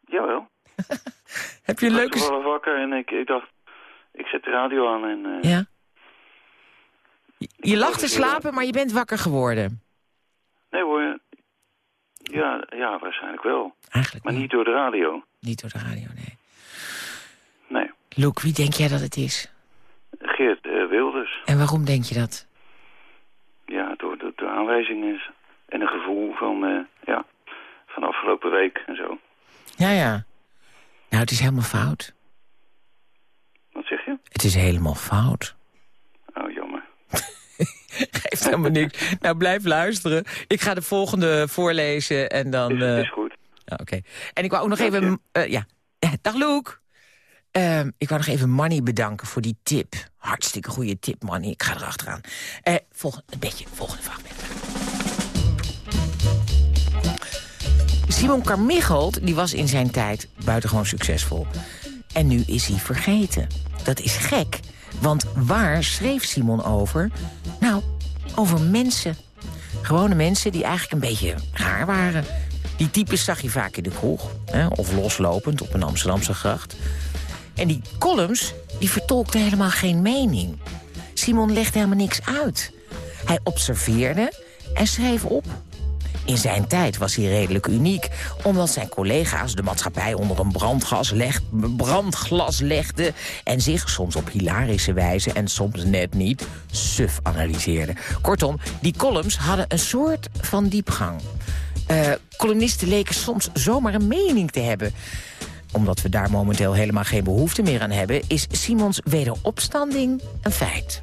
Jawel. Heb je een leuke... Ik was wakker en ik, ik dacht, ik zet de radio aan en... Uh... Ja. Je lag te slapen, maar je bent wakker geworden. Nee hoor. Ja, ja waarschijnlijk wel. Eigenlijk Maar niet door de radio. Niet door de radio, nee. Nee. Luke, wie denk jij dat het is? Geert uh, Wilders. En waarom denk je dat? De aanwijzingen en een gevoel van, uh, ja, van afgelopen week en zo. Ja, ja. Nou, het is helemaal fout. Wat zeg je? Het is helemaal fout. Oh, jammer. Geeft helemaal niks. Nou, blijf luisteren. Ik ga de volgende voorlezen en dan... Is, uh... is goed. Oké. Okay. En ik wou ook nog even... Uh, ja. Dag, Luke. Uh, ik wou nog even Manny bedanken voor die tip. Hartstikke goede tip, Manny. Ik ga erachteraan. Uh, volgende, een beetje, volgende fragment. Simon Carmichelt die was in zijn tijd buitengewoon succesvol. En nu is hij vergeten. Dat is gek, want waar schreef Simon over? Nou, over mensen. Gewone mensen die eigenlijk een beetje raar waren. Die types zag je vaak in de kroeg. Hè, of loslopend op een Amsterdamse gracht. En die columns, die vertolkten helemaal geen mening. Simon legde helemaal niks uit. Hij observeerde en schreef op. In zijn tijd was hij redelijk uniek, omdat zijn collega's de maatschappij onder een brandglas legden... en zich soms op hilarische wijze en soms net niet suf analyseerden. Kortom, die columns hadden een soort van diepgang. Uh, columnisten leken soms zomaar een mening te hebben omdat we daar momenteel helemaal geen behoefte meer aan hebben... is Simons wederopstanding een feit.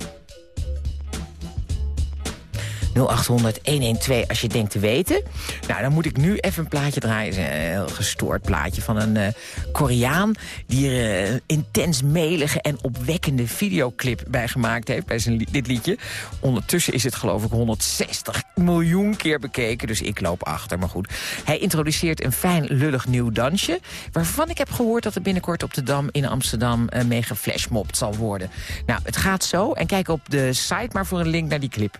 0800-112 als je denkt te weten. Nou, dan moet ik nu even een plaatje draaien. Een heel gestoord plaatje van een uh, Koreaan... die er een intens melige en opwekkende videoclip bij gemaakt heeft... bij zijn, dit liedje. Ondertussen is het geloof ik 160 miljoen keer bekeken. Dus ik loop achter, maar goed. Hij introduceert een fijn lullig nieuw dansje... waarvan ik heb gehoord dat er binnenkort op de Dam in Amsterdam... Uh, mee geflashmobt zal worden. Nou, het gaat zo. En kijk op de site maar voor een link naar die clip.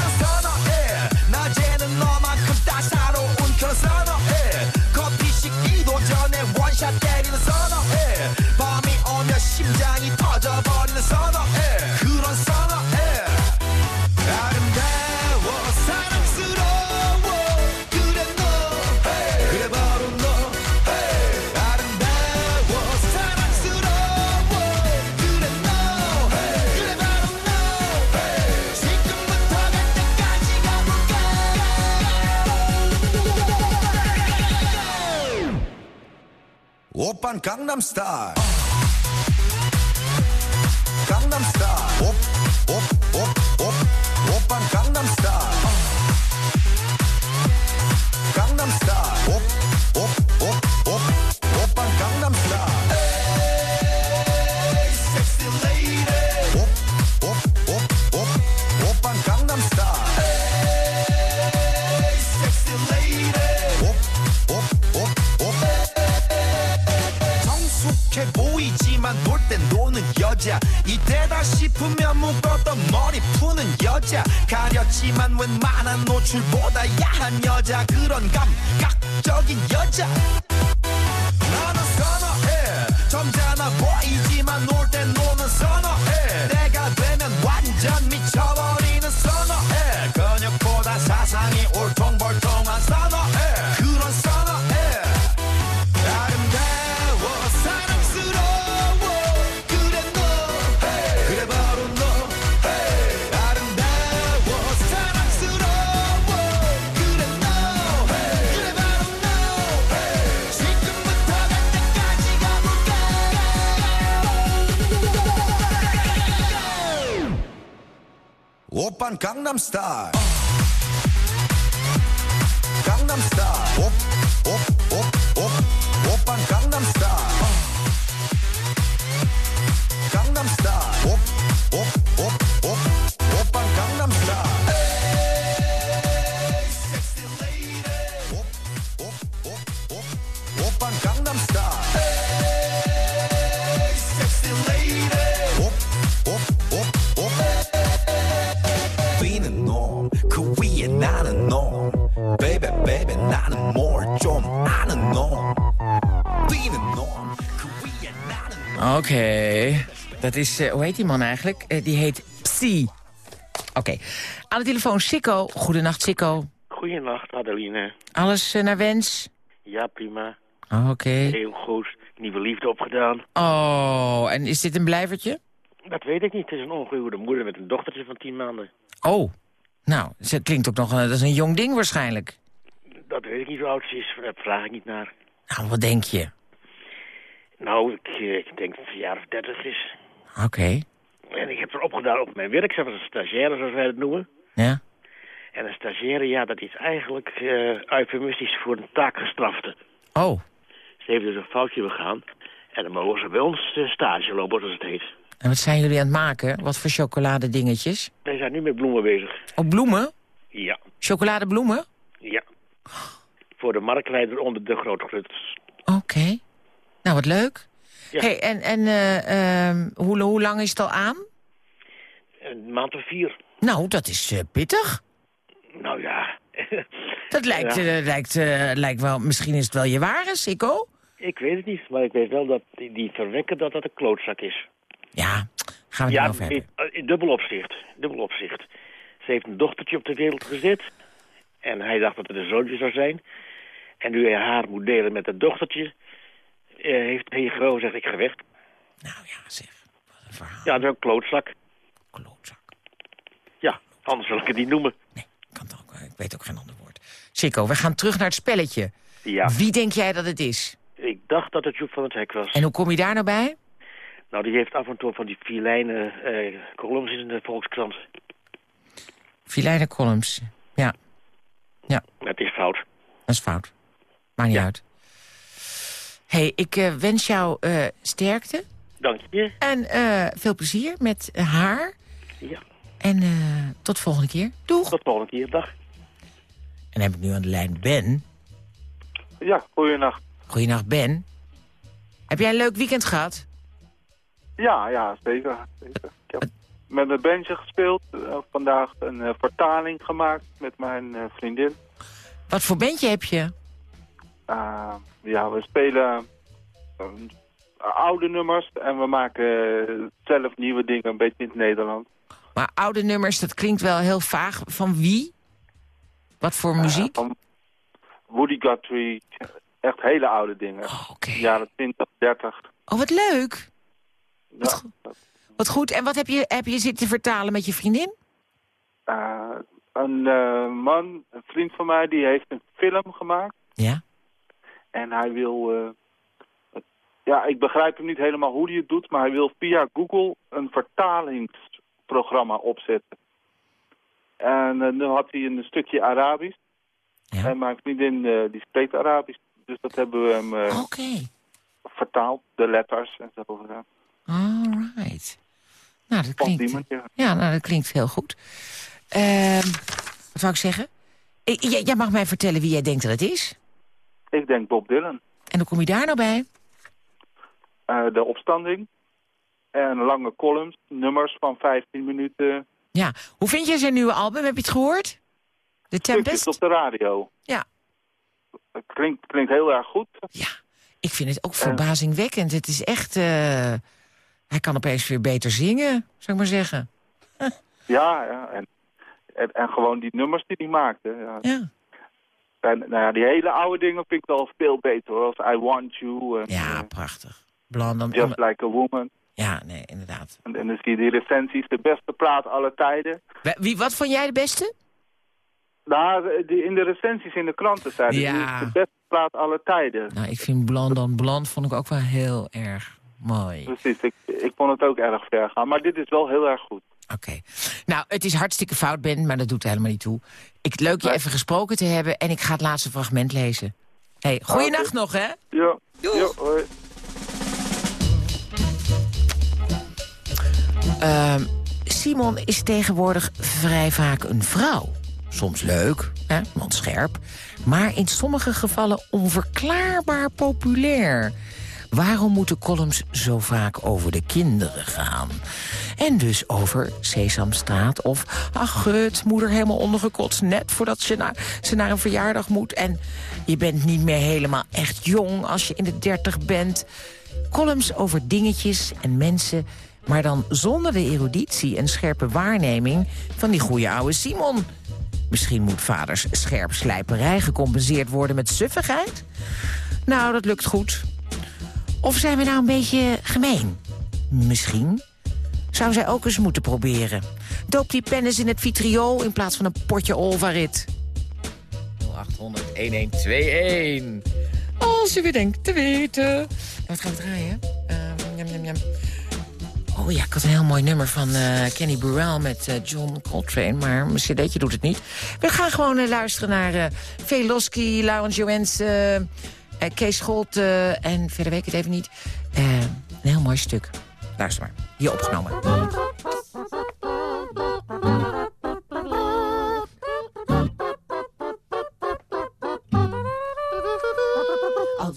낮에는 너만큼 따사로운 그런 선어 van Gangnam Style. 驾 오빤 강남스타일 에이 섹시 레이디 옵옵옵옵 오빤 강남스타일 에이 섹시 레이디 옵옵옵옵 뛰는 놈그 위에 나는 놈 베이베 베이베 나는 뭘 좀 아는 놈 뛰는 놈그 위에 나는 Oké, dat is, eh, hoe heet die man eigenlijk? Eh, die heet Psy. Oké, aan de telefoon Sikko. Goedenacht Sikko. Goedenacht, Adeline. Alles eh, naar wens? Ja, prima. Oké. Heel goed. Nieuwe liefde opgedaan. Oh, en is dit een blijvertje? Dat weet ik niet. Het is een ongehuwde moeder met een dochtertje van tien maanden. Oh, nou, ze klinkt ook nog, een- dat is een jong ding waarschijnlijk. Dat weet ik niet hoe oud ze is. Daar vraag ik niet naar. Nou, wat denk je? Nou, ik, eh, ik denk dat ze een jaar of dertig is. Oké, En ik heb er opgedaan op mijn werk. Ze was een stagiaire, zoals wij het noemen. ja. En een stagiaire, ja, dat is eigenlijk eh eufemistisch voor een taakgestrafte. Oh, Ze heeft dus een foutje begaan. En dan mogen ze bij ons eh, stage lopen, zoals het heet. en wat zijn jullie aan het maken? Wat voor chocoladedingetjes? Wij zijn nu met bloemen bezig. Oh, bloemen? Ja, Chocoladebloemen? ja. Voor de marktleider onder de grootgrutters. Oké. Nou, wat leuk. Ja. Hey, en en eh, ehm, hoe, hoe lang is het al aan? Een maand of vier. Nou, dat is eh, pittig. Nou ja, Dat lijkt, Ja. eh, lijkt, lijkt wel... Misschien is het wel je ware, Sikko? Ik weet het niet, maar ik weet wel dat die, die verwekker dat dat een klootzak is. Ja, gaan we ja, het over hebben. in, dubbel opzicht. Dubbel opzicht. Ze heeft een dochtertje op de wereld gezet. En hij dacht dat het een zoontje zou zijn. En nu hij haar moet delen met dat dochtertje... eh, heeft hij gewoon gezegd, ik weg. Nou ja, zeg. Ja, dat is een klootzak. Klootzak. Ja, anders wil ik het niet noemen. Ik weet ook geen ander woord. Sikko, we gaan terug naar het spelletje. Ja. Wie denk jij dat het is? Ik dacht dat het Joep van het Hek was. En hoe kom je daar nou bij? Nou, die heeft af en toe van die vier lijnen eh, columns in de Volkskrant. Filijne columns. Ja. Ja, Het is fout. dat is fout. Maakt niet uit. Hey, ik eh, wens jou eh, sterkte. Dank je. En eh, veel plezier met haar. Ja. En tot de volgende keer. Doeg. Tot volgende keer. Dag. En heb ik nu aan de lijn Ben. Ja, goeienacht. Goeienacht, Ben. Heb jij een leuk weekend gehad? Ja, ja, zeker. zeker. Ik heb met een bandje gespeeld. vandaag een vertaling gemaakt met mijn vriendin. Wat voor bandje heb je? Uh, ja, we spelen eh, oude nummers en we maken eh, zelf nieuwe dingen, een beetje in het Nederland. Maar oude nummers, dat klinkt wel heel vaag. Van wie? Wat voor muziek? van Woody Guthrie, echt hele oude dingen. Jaren 20, 30. Oh, wat leuk. Ja, Wat goed. En wat heb je, heb je zitten vertalen met je vriendin? Eh, een eh, man, een vriend van mij, die heeft een film gemaakt. Ja. En hij wil... eh, het- ja, ik begrijp hem niet helemaal hoe hij het doet, maar hij wil via Google een vertalingsprogramma opzetten. En eh, nu had hij een stukje Arabisch. En mijn vriendin eh, die spreekt Arabisch. Dus dat hebben we hem vertaald, de letters en zo. Ja. Alright. Nou, dat klinkt, ja, nou, dat klinkt heel goed. Ehm, wat wou ik zeggen? Jij mag mij vertellen wie jij denkt dat het is. Ik denk Bob Dylan. En hoe kom je daar nou bij? Eh, de opstanding. En lange columns, nummers van 15 minuten. Ja, hoe vind je zijn nieuwe album? Heb je het gehoord? De Tempest? op de radio. Ja. Het klinkt, klinkt heel erg goed. Ik vind het ook verbazingwekkend. Het is echt... eh, hij kan opeens weer beter zingen, zou ik maar zeggen. Ja, ja. En, en, en gewoon die nummers die hij maakte. Ja. Ja. En nou ja, die hele oude dingen vind ik wel veel beter hoor. Als I Want You. En, Ja, eh, prachtig. Just Like a Woman. Ja, nee, inderdaad. En, en dan zie je die recensies, de beste plaat aller tijden. Wie, wat vond jij de beste? Nou, die, in de recensies in de kranten zeiden Ja. de beste plaat aller tijden. Nou, ik vind Blond on Blond vond ik ook wel heel erg mooi. Precies, ik, ik vond het ook erg ver gaan. Maar dit is wel heel erg goed. Nou, het is hartstikke fout, Ben, maar dat doet helemaal niet toe. Ik, leuk je even gesproken te hebben en ik ga het laatste fragment lezen. hey, goeienacht Oké. nog, hè? Ja, ja hoi. Ehm, Simon is tegenwoordig vrij vaak een vrouw. Soms leuk, hè, want scherp. Maar in sommige gevallen onverklaarbaar populair. Waarom moeten columns zo vaak over de kinderen gaan? En dus over Sesamstraat of... ach, gut, moeder helemaal ondergekotst net voordat ze naar, ze naar een verjaardag moet... en je bent niet meer helemaal echt jong als je in de dertig bent. Columns over dingetjes en mensen... maar dan zonder de eruditie en scherpe waarneming... van die goede oude Simon... Misschien moet vaders scherpslijperij gecompenseerd worden met suffigheid? Nou, dat lukt goed. Of zijn we nou een beetje gemeen? Misschien. Zou zij ook eens moeten proberen. Doop die pen eens in het vitriool in plaats van een potje Olvarit. 0800 1121. Als je weer denkt te weten. En wat gaan we draaien? Ehm, jam, jam, jam. Oh ja, ik had een heel mooi nummer van eh, Kenny Burrell met eh, John Coltrane. Maar mijn cd'tje doet het niet. We gaan gewoon eh, luisteren naar eh Veloski, Laurens Joens, Kees Scholt eh, en verder weet ik het even niet. Eh, een heel mooi stuk. Luister maar. Hier opgenomen.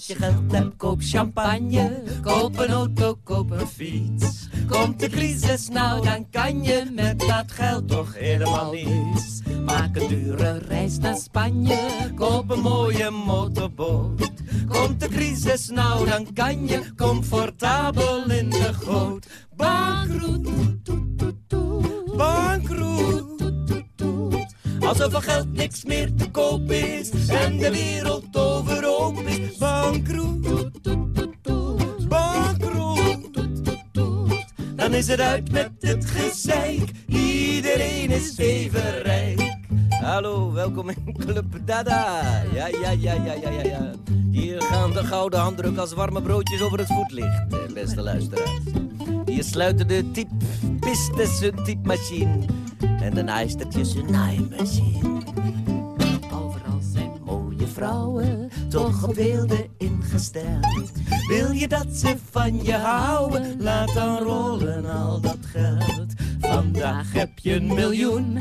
Als je geld hebt, koop champagne. Koop een auto, koop een fiets. Komt de crisis nou, dan kan je met dat geld toch helemaal niets. Maak een dure reis naar Spanje, koop een mooie motorboot. Komt de crisis nou, dan kan je comfortabel in de goot. Bankroet, bankroet. Als er geld niks meer te koop is en de wereld overhoop is. Bankroet, bankroet. Dan is het uit met het gezeik, iedereen is even rijk. Hallo, welkom in Club Dada. Ja, ja, ja, ja, ja, ja, ja. Hier gaan de gouden handdruk als warme broodjes over het voetlicht, eh, beste luisteraars. Hier sluiten de typpistes hun typmachine en de naaistertjes hun naaimachine. Overal zijn mooie vrouwen, toch op beelden ingesteld. Wil je dat ze van je houden, laat dan rollen al dat geld. Vandaag heb je een miljoen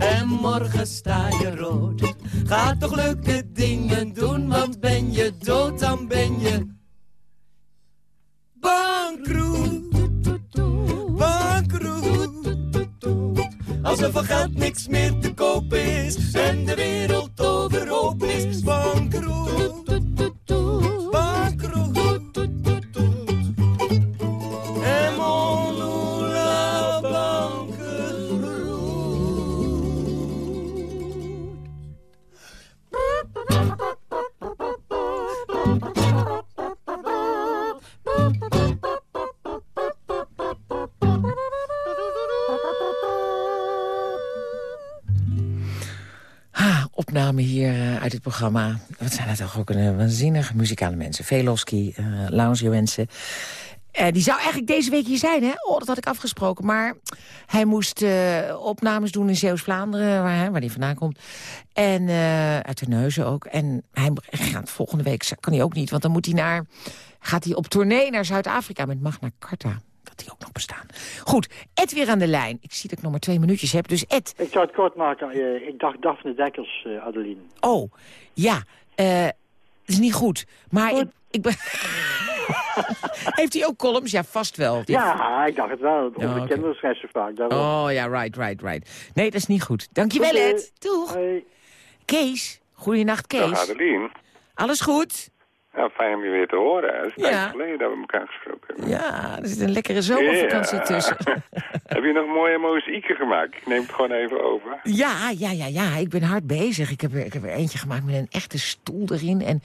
en morgen sta je rood. Ga toch leuke dingen doen, want ben je dood, dan ben je bankroet. Bankroet. Als er van geld niks meer te koop is en de wereld overhoop is. Bankroet. Programma. Wat zijn dat toch ook een eh, waanzinnige muzikale mensen. Velosky, uh, Lounge mensen. Eh, die zou eigenlijk deze week hier zijn, hè? Oh, dat had ik afgesproken. Maar hij moest eh, opnames doen in Zeeuws-Vlaanderen, waar, waar hij vandaan komt. En eh, uit de neuzen ook. En hij gaat volgende week, kan hij ook niet, want dan moet hij naar... Gaat hij op tournee naar Zuid-Afrika met Magna Carta. Dat die ook nog bestaan. Goed, Ed weer aan de lijn. Ik zie dat ik nog maar twee minuutjes heb, dus Ed... Ik zou het kort maken. Eh, ik dacht Daphne Dekkers, eh, Adeline. Oh, ja. eh is niet goed. Maar ik, ik ben... Heeft hij ook columns? Ja, vast wel. Die- Ja, ik dacht het wel. Ja, oké. kinderen schrijft ze vaak. daarom. Oh ja, right, right, right. Nee, dat is niet goed. Dankjewel. Ed. Doeg. Kees. Goeienacht, Kees. Dag Adeline. Alles goed? Ja, fijn om je weer te horen. Het is een Ja. tijd geleden dat we elkaar gesproken hebben. Ja, er zit een lekkere zomervakantie tussen. Heb je nog mooie mozaïeken gemaakt? Ik neem het gewoon even over. Ja, ja, ja, ja. Ik ben hard bezig. Ik heb er, ik heb er eentje gemaakt met een echte stoel erin. En,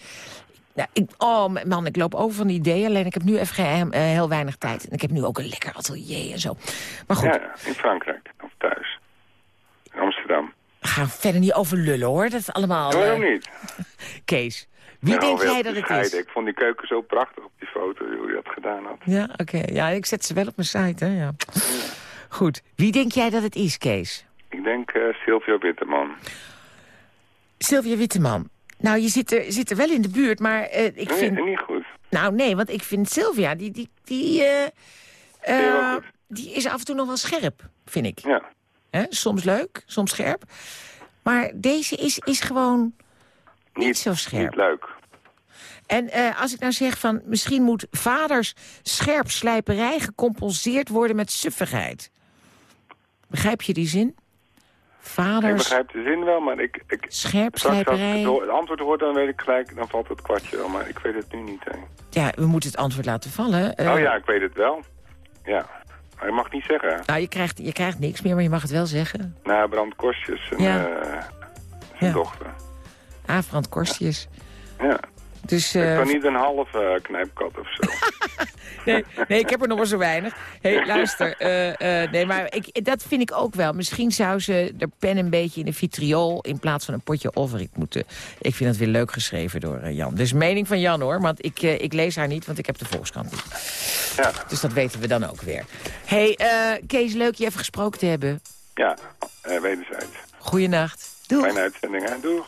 nou, ik, oh man, ik loop over van die ideeën. Alleen ik heb nu even geen, eh, heel weinig tijd. En ik heb nu ook een lekker atelier en zo. Maar goed, Ja, in Frankrijk. Of thuis. In Amsterdam. we gaan verder niet over lullen hoor. Dat is allemaal... Waarom eh, niet? Kees, wie Ja, denk jij dat het is? Ik vond die keuken zo prachtig op die foto, hoe je dat gedaan had. Ja, oké. Ja, ik zet ze wel op mijn site, hè. Ja. Goed. Wie denk jij dat het is, Kees? Ik denk eh Sylvia Witteman. Sylvia Witteman. Nou, je zit er, zit er wel in de buurt, maar eh, ik Nee, vind... niet goed. Nou, nee, want ik vind Sylvia, die, die, die, eh, die is af en toe nog wel scherp, vind ik. Ja. Hè? Soms leuk, soms scherp. Maar deze is, is gewoon niet, zo scherp. Niet leuk. En eh, als ik nou zeg van misschien moet vaders scherpslijperij gecompenseerd worden met suffigheid. Begrijp je die zin? Ik Vaders begrijp de zin wel, maar ik... ik scherpslijperij... Straks als ik het, antwoord hoor, dan weet ik gelijk, dan valt het kwartje wel. Maar ik weet het nu niet. Hè. Ja, we moeten het antwoord laten vallen. Eh, oh ja, ik weet het wel. Ja. Maar je mag niet zeggen. Nou, je krijgt, je krijgt niks meer, maar je mag het wel zeggen. Na Brand zijn, Ja. eh, zijn Ja. dochter. Aafbrand Korstjes. Ja. Dus, Ik eh, kan niet een halve eh, knijpkat of zo. nee, nee, ik heb er nog maar zo weinig. hey, luister. eh, eh, nee, maar ik, dat vind ik ook wel. Misschien zou ze de pen een beetje in de vitriol... in plaats van een potje overik moeten. Ik vind het weer leuk geschreven door eh, Jan. Dus mening van Jan, hoor. Want ik, eh, ik lees haar niet, want ik heb de Volkskrant niet. Ja. Dus dat weten we dan ook weer. hey, eh, Kees, leuk je even gesproken te hebben. Ja, eh, wederzijds. Goeienacht. Doeg. Fijne uitzending, hè? Doeg.